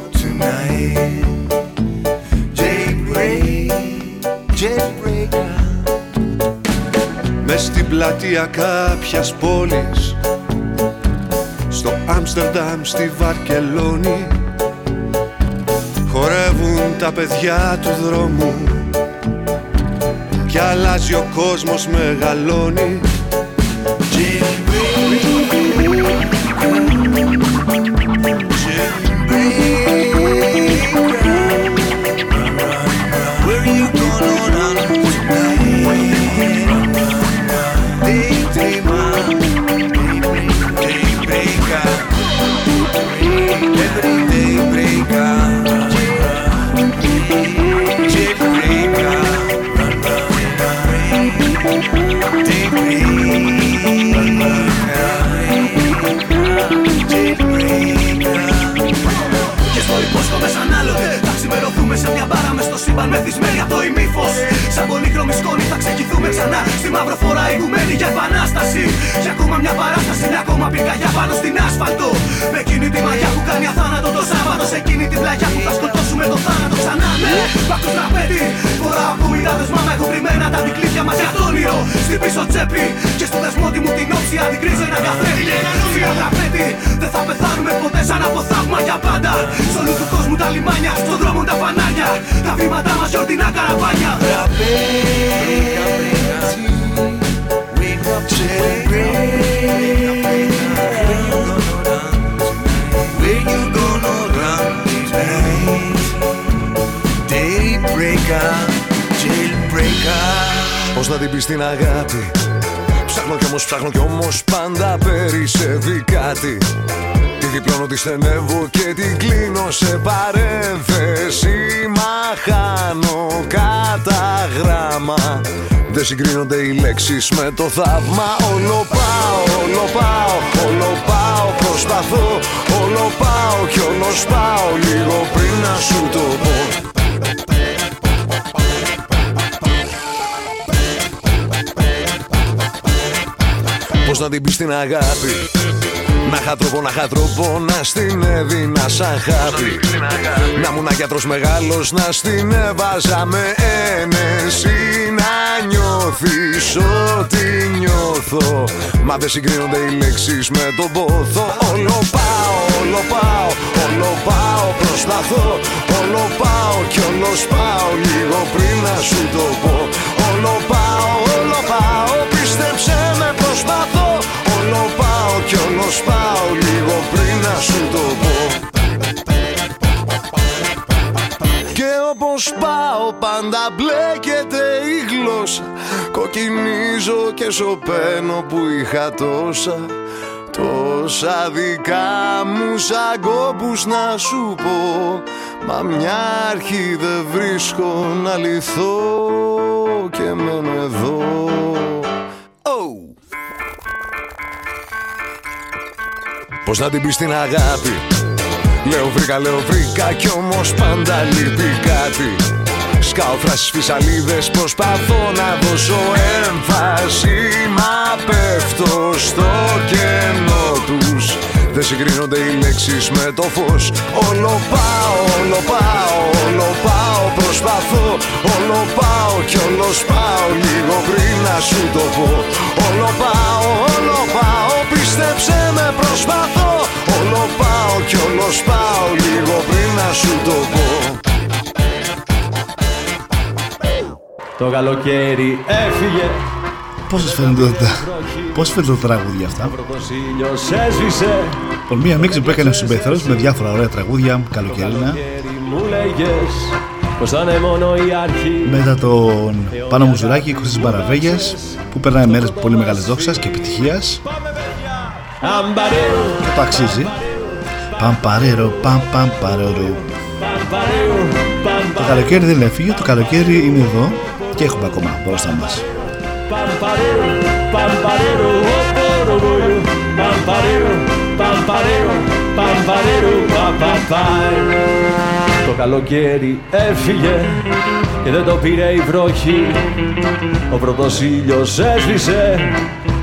πλατεία κάποιας πόλης. Στο Άμστερνταμ, στη Βαρκελόνη. Χορεύουν τα παιδιά του δρόμου. Κι αλλάζει ο κόσμος μεγαλώνει ξανά. Στη μαυροφορά ηγουμένη για επανάσταση. Για ακόμα μια παράσταση, μια ακόμα πυρκαγιά πάνω στην άσφαλτο. Με εκείνη τη μαγιά που κάνει αθάνατο το Σάββατο Σε εκείνη την πλαγιά που θα σκοτώσουμε το θάνατο ξανά. Ναι, πάκος τραπέζι Φοράω από μοιράδες μάμα έχω βρημένα τα δικλείδια μας για το όνειρο Στην πίσω τσέπη και στο δεσμότη μου την όψη αντικρίζω ένα καθρέφτη Στην τραπέζι δεν θα πεθάνουμε ποτέ σαν από θαύμα για πάντα Σ' όλου του κόσμου τα λιμάνια, στον δρόμο τα φανάρια Τα βήματά μας γιορτινά καραβάνια Where you gonna run tonight? Daybreaker, jailbreaker. Πώς να την πεις την αγάπη; Ψάχνω κι όμως ψάχνω κι όμως πάντα περισσεύει κάτι Τη διπλώνω, τη στενεύω και την κλείνω σε παρένθεση. Μα χάνω κάτι Δεν συγκρίνονται οι λέξεις με το θαύμα. Όλο πάω, όλο πάω, όλο πάω Προσπαθώ, όλο πάω κι όλος σπάω Λίγο πριν να σου το πω. Πώς να την πεις την αγάπη; Να είχα τρόπο, να είχα τρόπο να στην έδινα σαν χάπη Να μου να γιατρός μεγάλος να στην έβαζα με ένεση Να νιώθεις ό,τι νιώθω. Μα δεν συγκρίνονται οι λέξεις με τον πόθο. Όλο πάω, όλο πάω, όλο πάω Προσπαθώ, όλο πάω κι όλος σπάω Λίγο πριν να σου το πω. Όλο πάω, όλο πάω, κι όλο σπάω λίγο πριν να σου το πω. Και όπως πάω πάντα μπλέκεται η γλώσσα. Κοκκινίζω και σωπαίνω που είχα τόσα. Τόσα δικά μου σαν κόπους να σου πω. Μα μια αρχή δεν βρίσκω να λυθώ και μένω εδώ Πώς να την πεις την αγάπη. Λέω βρήκα, λέω βρήκα κι όμως πάντα λείπει κάτι. Σκάω φράσεις φυσαλίδες προσπαθώ να δώσω έμφαση. Μα πέφτω στο κενό τους. Δεν συγκρίνονται οι λέξεις με το φως. Όλο πάω, όλο πάω, όλο πάω Προσπαθώ, όλο πάω κι όλος σπάω Λίγο πριν να σου το πω. Όλο πάω, όλο πάω Πίστεψε με προσπαθώ. Όλο πάω κι όλος σπάω Λίγο πριν να σου το πω. Το καλοκαίρι έφυγε. Πώς σας φαίνονται τα... Πώς φαίνονται τα τραγούδια αυτά; Πρωτοσύλλος έσβησε. Λοιπόν, μία μίξη που έκανε ο συμπεριθερός με διάφορα ωραία τραγούδια καλοκαιρίνα Μου λέγες πως θα είναι μόνο η αρχή. Μετά τον Πάνο Μουζουράκη, Κωστής Μπαραβέγιας που περνάει μέρες πολύ μεγάλης δόξας και επιτυχίας. Και το αξίζει. Παμπαρέρο, παμπαρέρο. Το καλοκαίρι δεν έφυγε, το καλοκαίρι είναι εδώ και έχουμε ακόμα μπροστά μας. Το καλοκαίρι έφυγε και δεν το πήρε η βροχή. Ο πρώτος ήλιος έσβησε,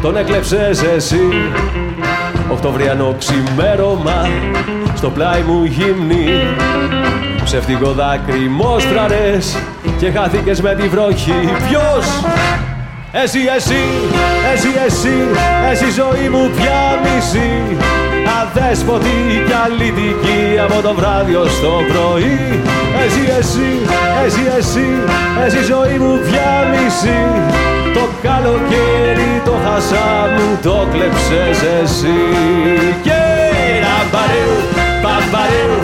τον έκλεψες εσύ Οκτωβριανό ξημέρωμα, στο πλάι μου γυμνή Ψευτικό δάκρυ μόστραρες και χάθηκες με τη βροχή. Ποιος; Εσύ, εσύ, εσύ, εσύ, εσύ ζωή μου πια μισή. Αδέσποτη κι αλητική από το βράδυ ως το πρωί. Εσύ, εσύ, εσύ, εσύ, εσύ ζωή μου πια μισή Το καλοκαίρι το χασά μου το κλέψες εσύ. Και ραμπαρέου, παμπαρέου,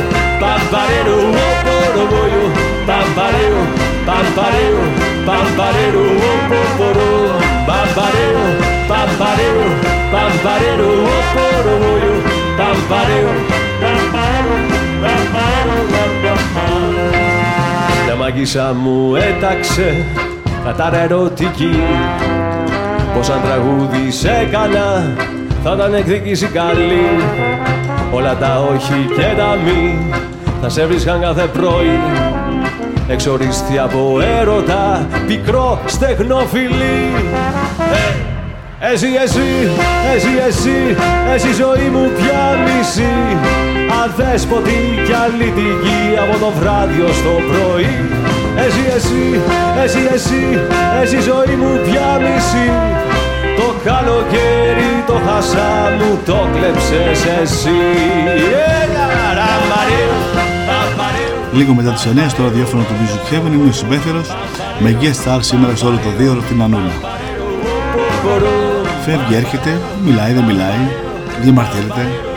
παμπαρέου, οποροβόιου Παμπαρέου, παμπαρέου, παμπαρέου, οποροβόιου Παμπαρέου, παμπαρέου, παμπαρέου, οποροβόιου Παμπαρέου, παμπαρέου, παμπαρέου, Μια μαγισσα μου έταξε κατάρα ερωτική. Πως αν τραγούδις σε έκανα θα ήταν εκδίκηση καλή. Όλα τα όχι και τα μη θα σε βρίσκαν κάθε πρωί. Εξορίστη από έρωτα, πικρό στεγνό φιλί. Ε, Εσύ, εσύ, εσύ, εσύ, εσύ ζωή μου πια μισή. Αδέσποτη κι αλητική από το βράδυ ως το πρωί Εσύ, εσύ, εσύ, εσύ, εσύ ζωή μου πια μισή. Το καλοκαίρι το χασά μου το κλέψες εσύ. Έλα, ραμπαρίου, Λίγο μετά τις 9 στο ραδιόφωνο του Music Heaven είναι ο συμπέθερος. Με guest star σήμερα σε όλο το δύο την Ανούλα. Φεύγει, έρχεται, μιλάει, δεν μιλάει, διαμαρτύρεται.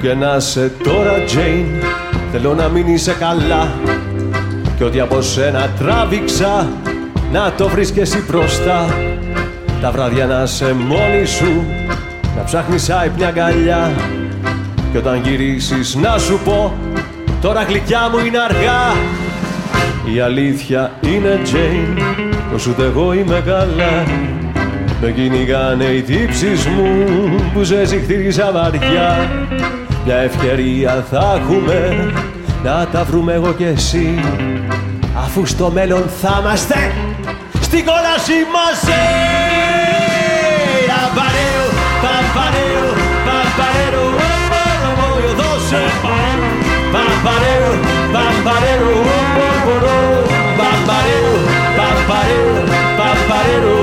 Και να είσαι τώρα Jane Θέλω να μην είσαι καλά. Και ότι από σένα τράβηξα Να το βρεις και εσύ μπροστά. Τα βράδια να είσαι μόνη σου Να ψάχνεις άϊπνη αγκαλιά. Και όταν γυρίσεις να σου πω Τώρα γλυκιά μου είναι αργά. Η αλήθεια είναι Τζέιν Πως ούτε εγώ είμαι καλά. Με κυνηγάνε οι τύψεις μου Που σε ζυχτήριζα βαριά Μια ευκαιρία θα έχουμε Να τα βρούμε εγώ και εσύ Αφού στο μέλλον θα είμαστε Στην κόλαση μαζί Παπαρέο, παπαρέο, παπαρέο Voglio δώσε Παπαρέο, παπαρέο Παπαρέο, παπαρέο, παπαρέο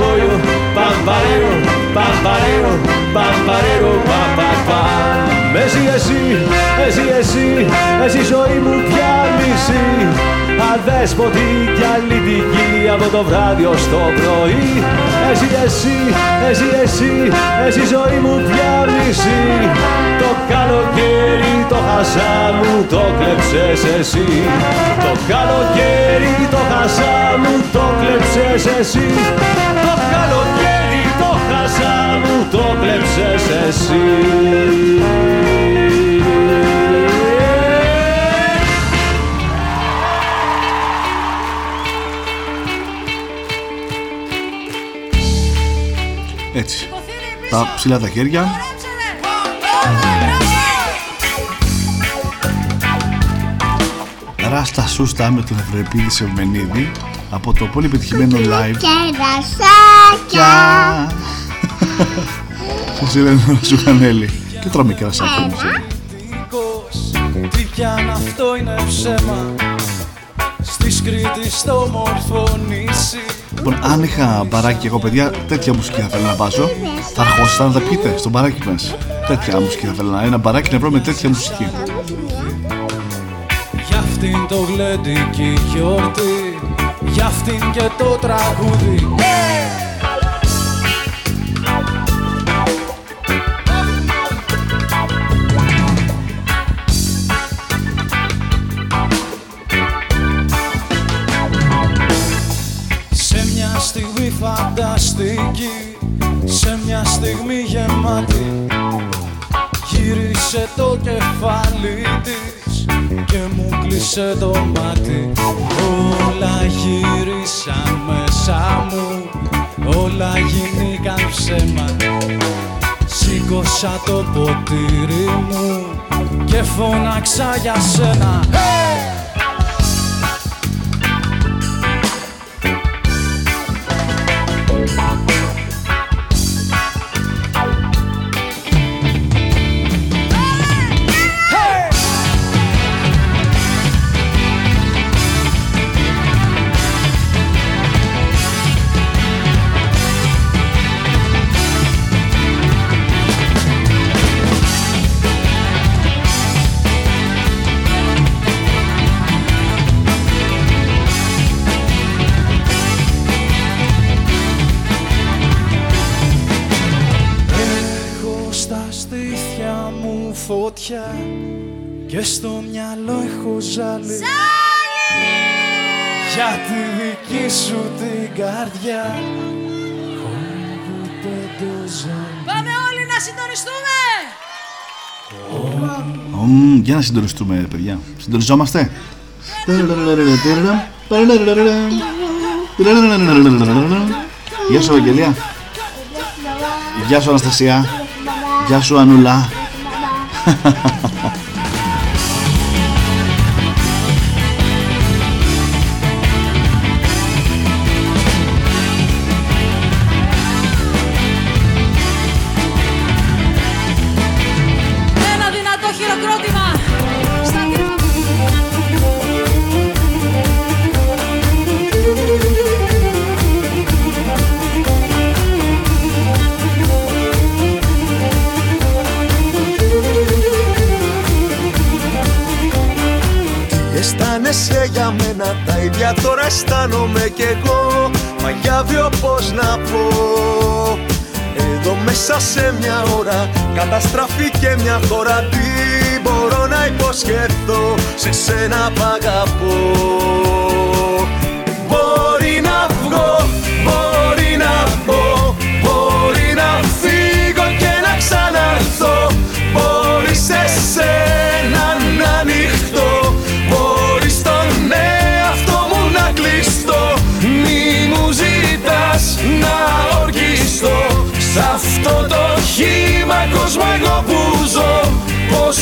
Voglio παπαρέο, παπαρέο, παπαρέο Παπαπα Εσύ, εσύ, εσύ, εσύ, εσύ ζωή μου πια μισή. Αδέσποτη κι αλητική από το βράδυ ως το πρωί. Εσύ, εσύ, εσύ, εσύ, εσύ ζωή μου πια μισή. Το καλοκαίρι το χασά μου το κλέψες εσύ. Το καλοκαίρι το χασά μου το κλέψες εσύ. Το καλοκαίρι το χασά μου το κλέψες εσύ Έτσι. Τα ψηλά τα χέρια. Ράστα σούστα με τον Ευρωπίδη Σευμενίδη από το πολύ πετυχημένο live Κερασάκια Σας λένε ο Ζουχανέλη και τρώμε κερασάκια όμως ε. Τι κι αν αυτό είναι ψέμα Στη Κρήτη στο μορφωνήσει Λοιπόν, αν είχα μπαράκι εγώ παιδιά, τέτοια μουσική θα θέλω να βάζω. Θα αρχόσασταν να τα πείτε στο μπαράκι μας. Τέτοια μουσική θα θέλω να ένα μπαράκι να βρω με τέτοια μουσική. Για αυτήν το γλεντική γιορτή Για αυτήν και το τραγούδι. Σε μια στιγμή φανταστική Σε μια στιγμή γεμάτη Γύρισε το κεφάλι. της Και μου κλείσε το μάτι Όλα γύρισαν μέσα μου Όλα γίνηκαν ψέμα. Σήκωσα το ποτήρι μου Και φώναξα για σένα. Έχω στο μυαλό έχω ζάλι Για τη δική σου την καρδιά Χορεύεται το ζάλι Πάμε όλοι να συντονιστούμε! Μμμ, για να συντονιστούμε, παιδιά. Συντονιζόμαστε. Γεια σου, Ευαγγελία. Γεια σου, Αναστασία. Γεια σου, Ανούλα. Αισθάνομαι κι εγώ Μα για δύο πως να πω. Εδώ μέσα σε μια ώρα καταστραφεί και μια χώρα. Τι μπορώ να υποσχεθώ σε σένα που κόσμο εγώ που ζω Πώς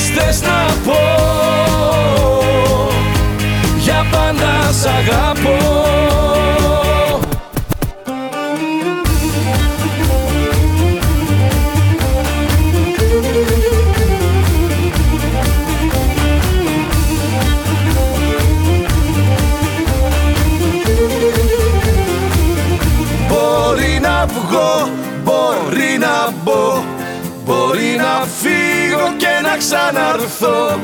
να ξαναρθώ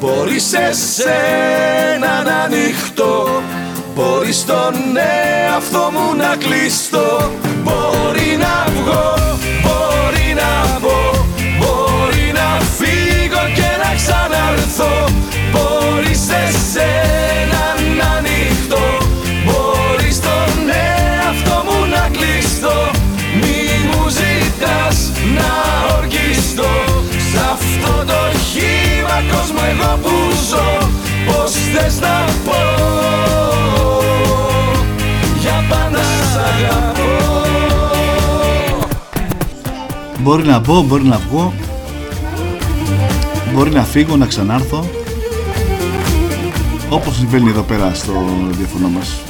Μπορείς σε σένα να ανοιχτώ. Μπορείς στον εαυτό μου να κλειστώ. Μπορεί να βγω, μπορεί να μπω. Μπορεί να φύγω και να ξαναρθώ Μπορείς σε σένα να ανοιχτώ. Μπορείς στον εαυτό μου να κλειστώ. Μη μου ζητάς να ορκιστώ κόσμο εγώ που ζω Πώς θες να πω. Για πάντα σ' αγαπώ. Μπορεί να μπω, μπορεί να βγω. Μπορεί να φύγω, να ξανάρθω. Όπως συμβαίνει εδώ πέρα στο διαφωνό μας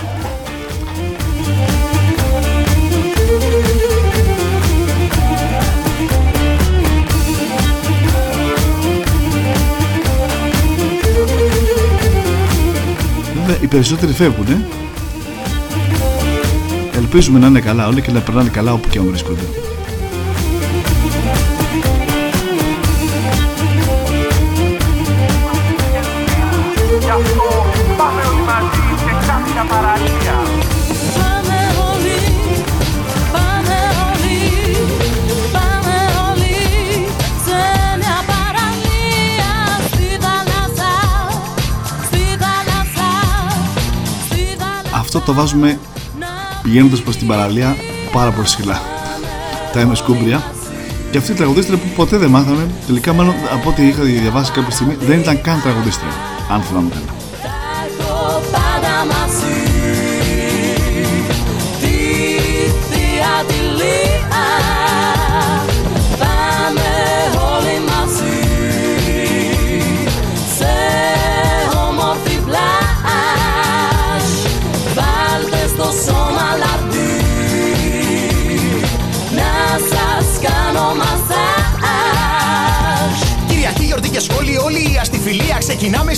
οι περισσότεροι φεύγουν Ελπίζουμε να είναι καλά όλοι και να περνάνε καλά όπου και αν βρίσκονται το βάζουμε πηγαίνοντας προς την παραλία πάρα πολύ ψηλά. Τα είμαι σκούμπρια. Και αυτή η τραγουδίστρια που ποτέ δεν μάθαμε, τελικά μάλλον από ό,τι είχα διαβάσει κάποια στιγμή, δεν ήταν καν τραγουδίστρια. Αν θυμάμαι καλά.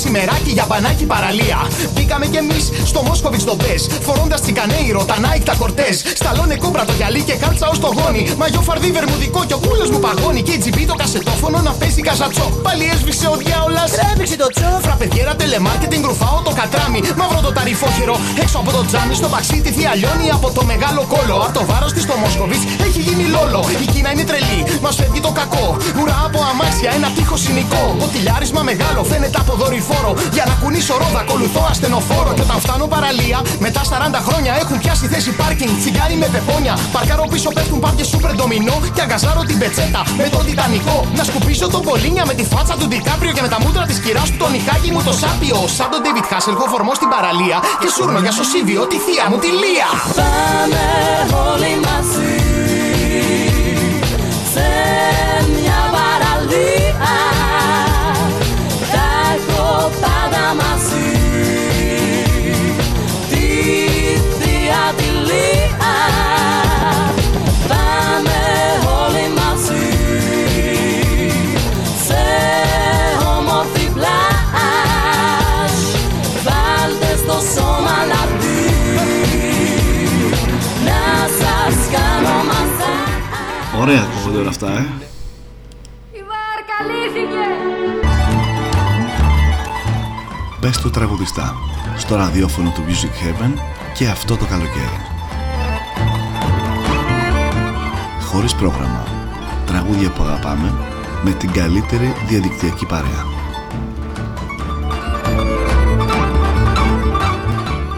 Ξεκινάμε σημεράκι για μπανάκι παραλία. Μπήκαμε κι εμείς στο Μόσκοβιτς το Μπες. Φορώντας τσικανέιρο, τα Nike, τα κορτές. Σταλόνε κόμπρα το γυαλί και κάλτσα ως το γόνι. Μαγιό φαρδί βερμουδικό και ο κούλος μου παγώνει. Και η τζιμπή το κασετόφωνο να παίζει καζατσό. Πάλι έσβησε ο διάολας. Τρέβηξε το τσό. Φραπεδιέρα τελεμάρκετινγκ ρουφάω το κατράμι. Μαύρο το ταρυφόχερο. Έξω από το τζάμι στο παξί τη θεία λιώνει από το μεγάλο κόλο. Από το βάρος της στο Μόσκοβιτς έχει γίνει λόλο. Η Κίνα είναι τρελή. Μας φεύγει το κακό. Ουρά από αμάξια, ένα τείχο συνοικό. Ποτηλιάρισμα μεγάλο φαίνεται από δορυφόρο. Για να κουνήσω ρόδα, ακολουθώ ασθενοφόρο. Και όταν φτάνω παραλία, μετά 40 χρόνια έχουν πιάσει θέση πάρκινγκ. Τσιγάρι με πεπόνια. Παρκάρω πίσω πέφτουν πάρκες σούπερ ντομινό. Και αγκαζάρω την πετσέτα με το τιτανικό. Να σκουπίσω τον κολίνια με τη φάτσα του Ντικάπριο και με τα μούτρα της κυράς του τον νυχάκι μου το σάπιο. Σαν τον David Hasselhoff φορμό στην παραλία. Και σούρνο για σωσίβιο τη θεία μου τη Λία. Πάμε όλοι μαζί Ωραία ακούγονται όλα αυτά, ε. Η βάρκα λύθηκε Πες το τραγουδιστά στο ραδιόφωνο του Music Heaven και αυτό το καλοκαίρι. Χωρίς πρόγραμμα. Τραγούδια που αγαπάμε με την καλύτερη διαδικτυακή παρέα.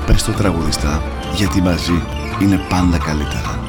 Πες το τραγουδιστά γιατί μαζί είναι πάντα καλύτερα.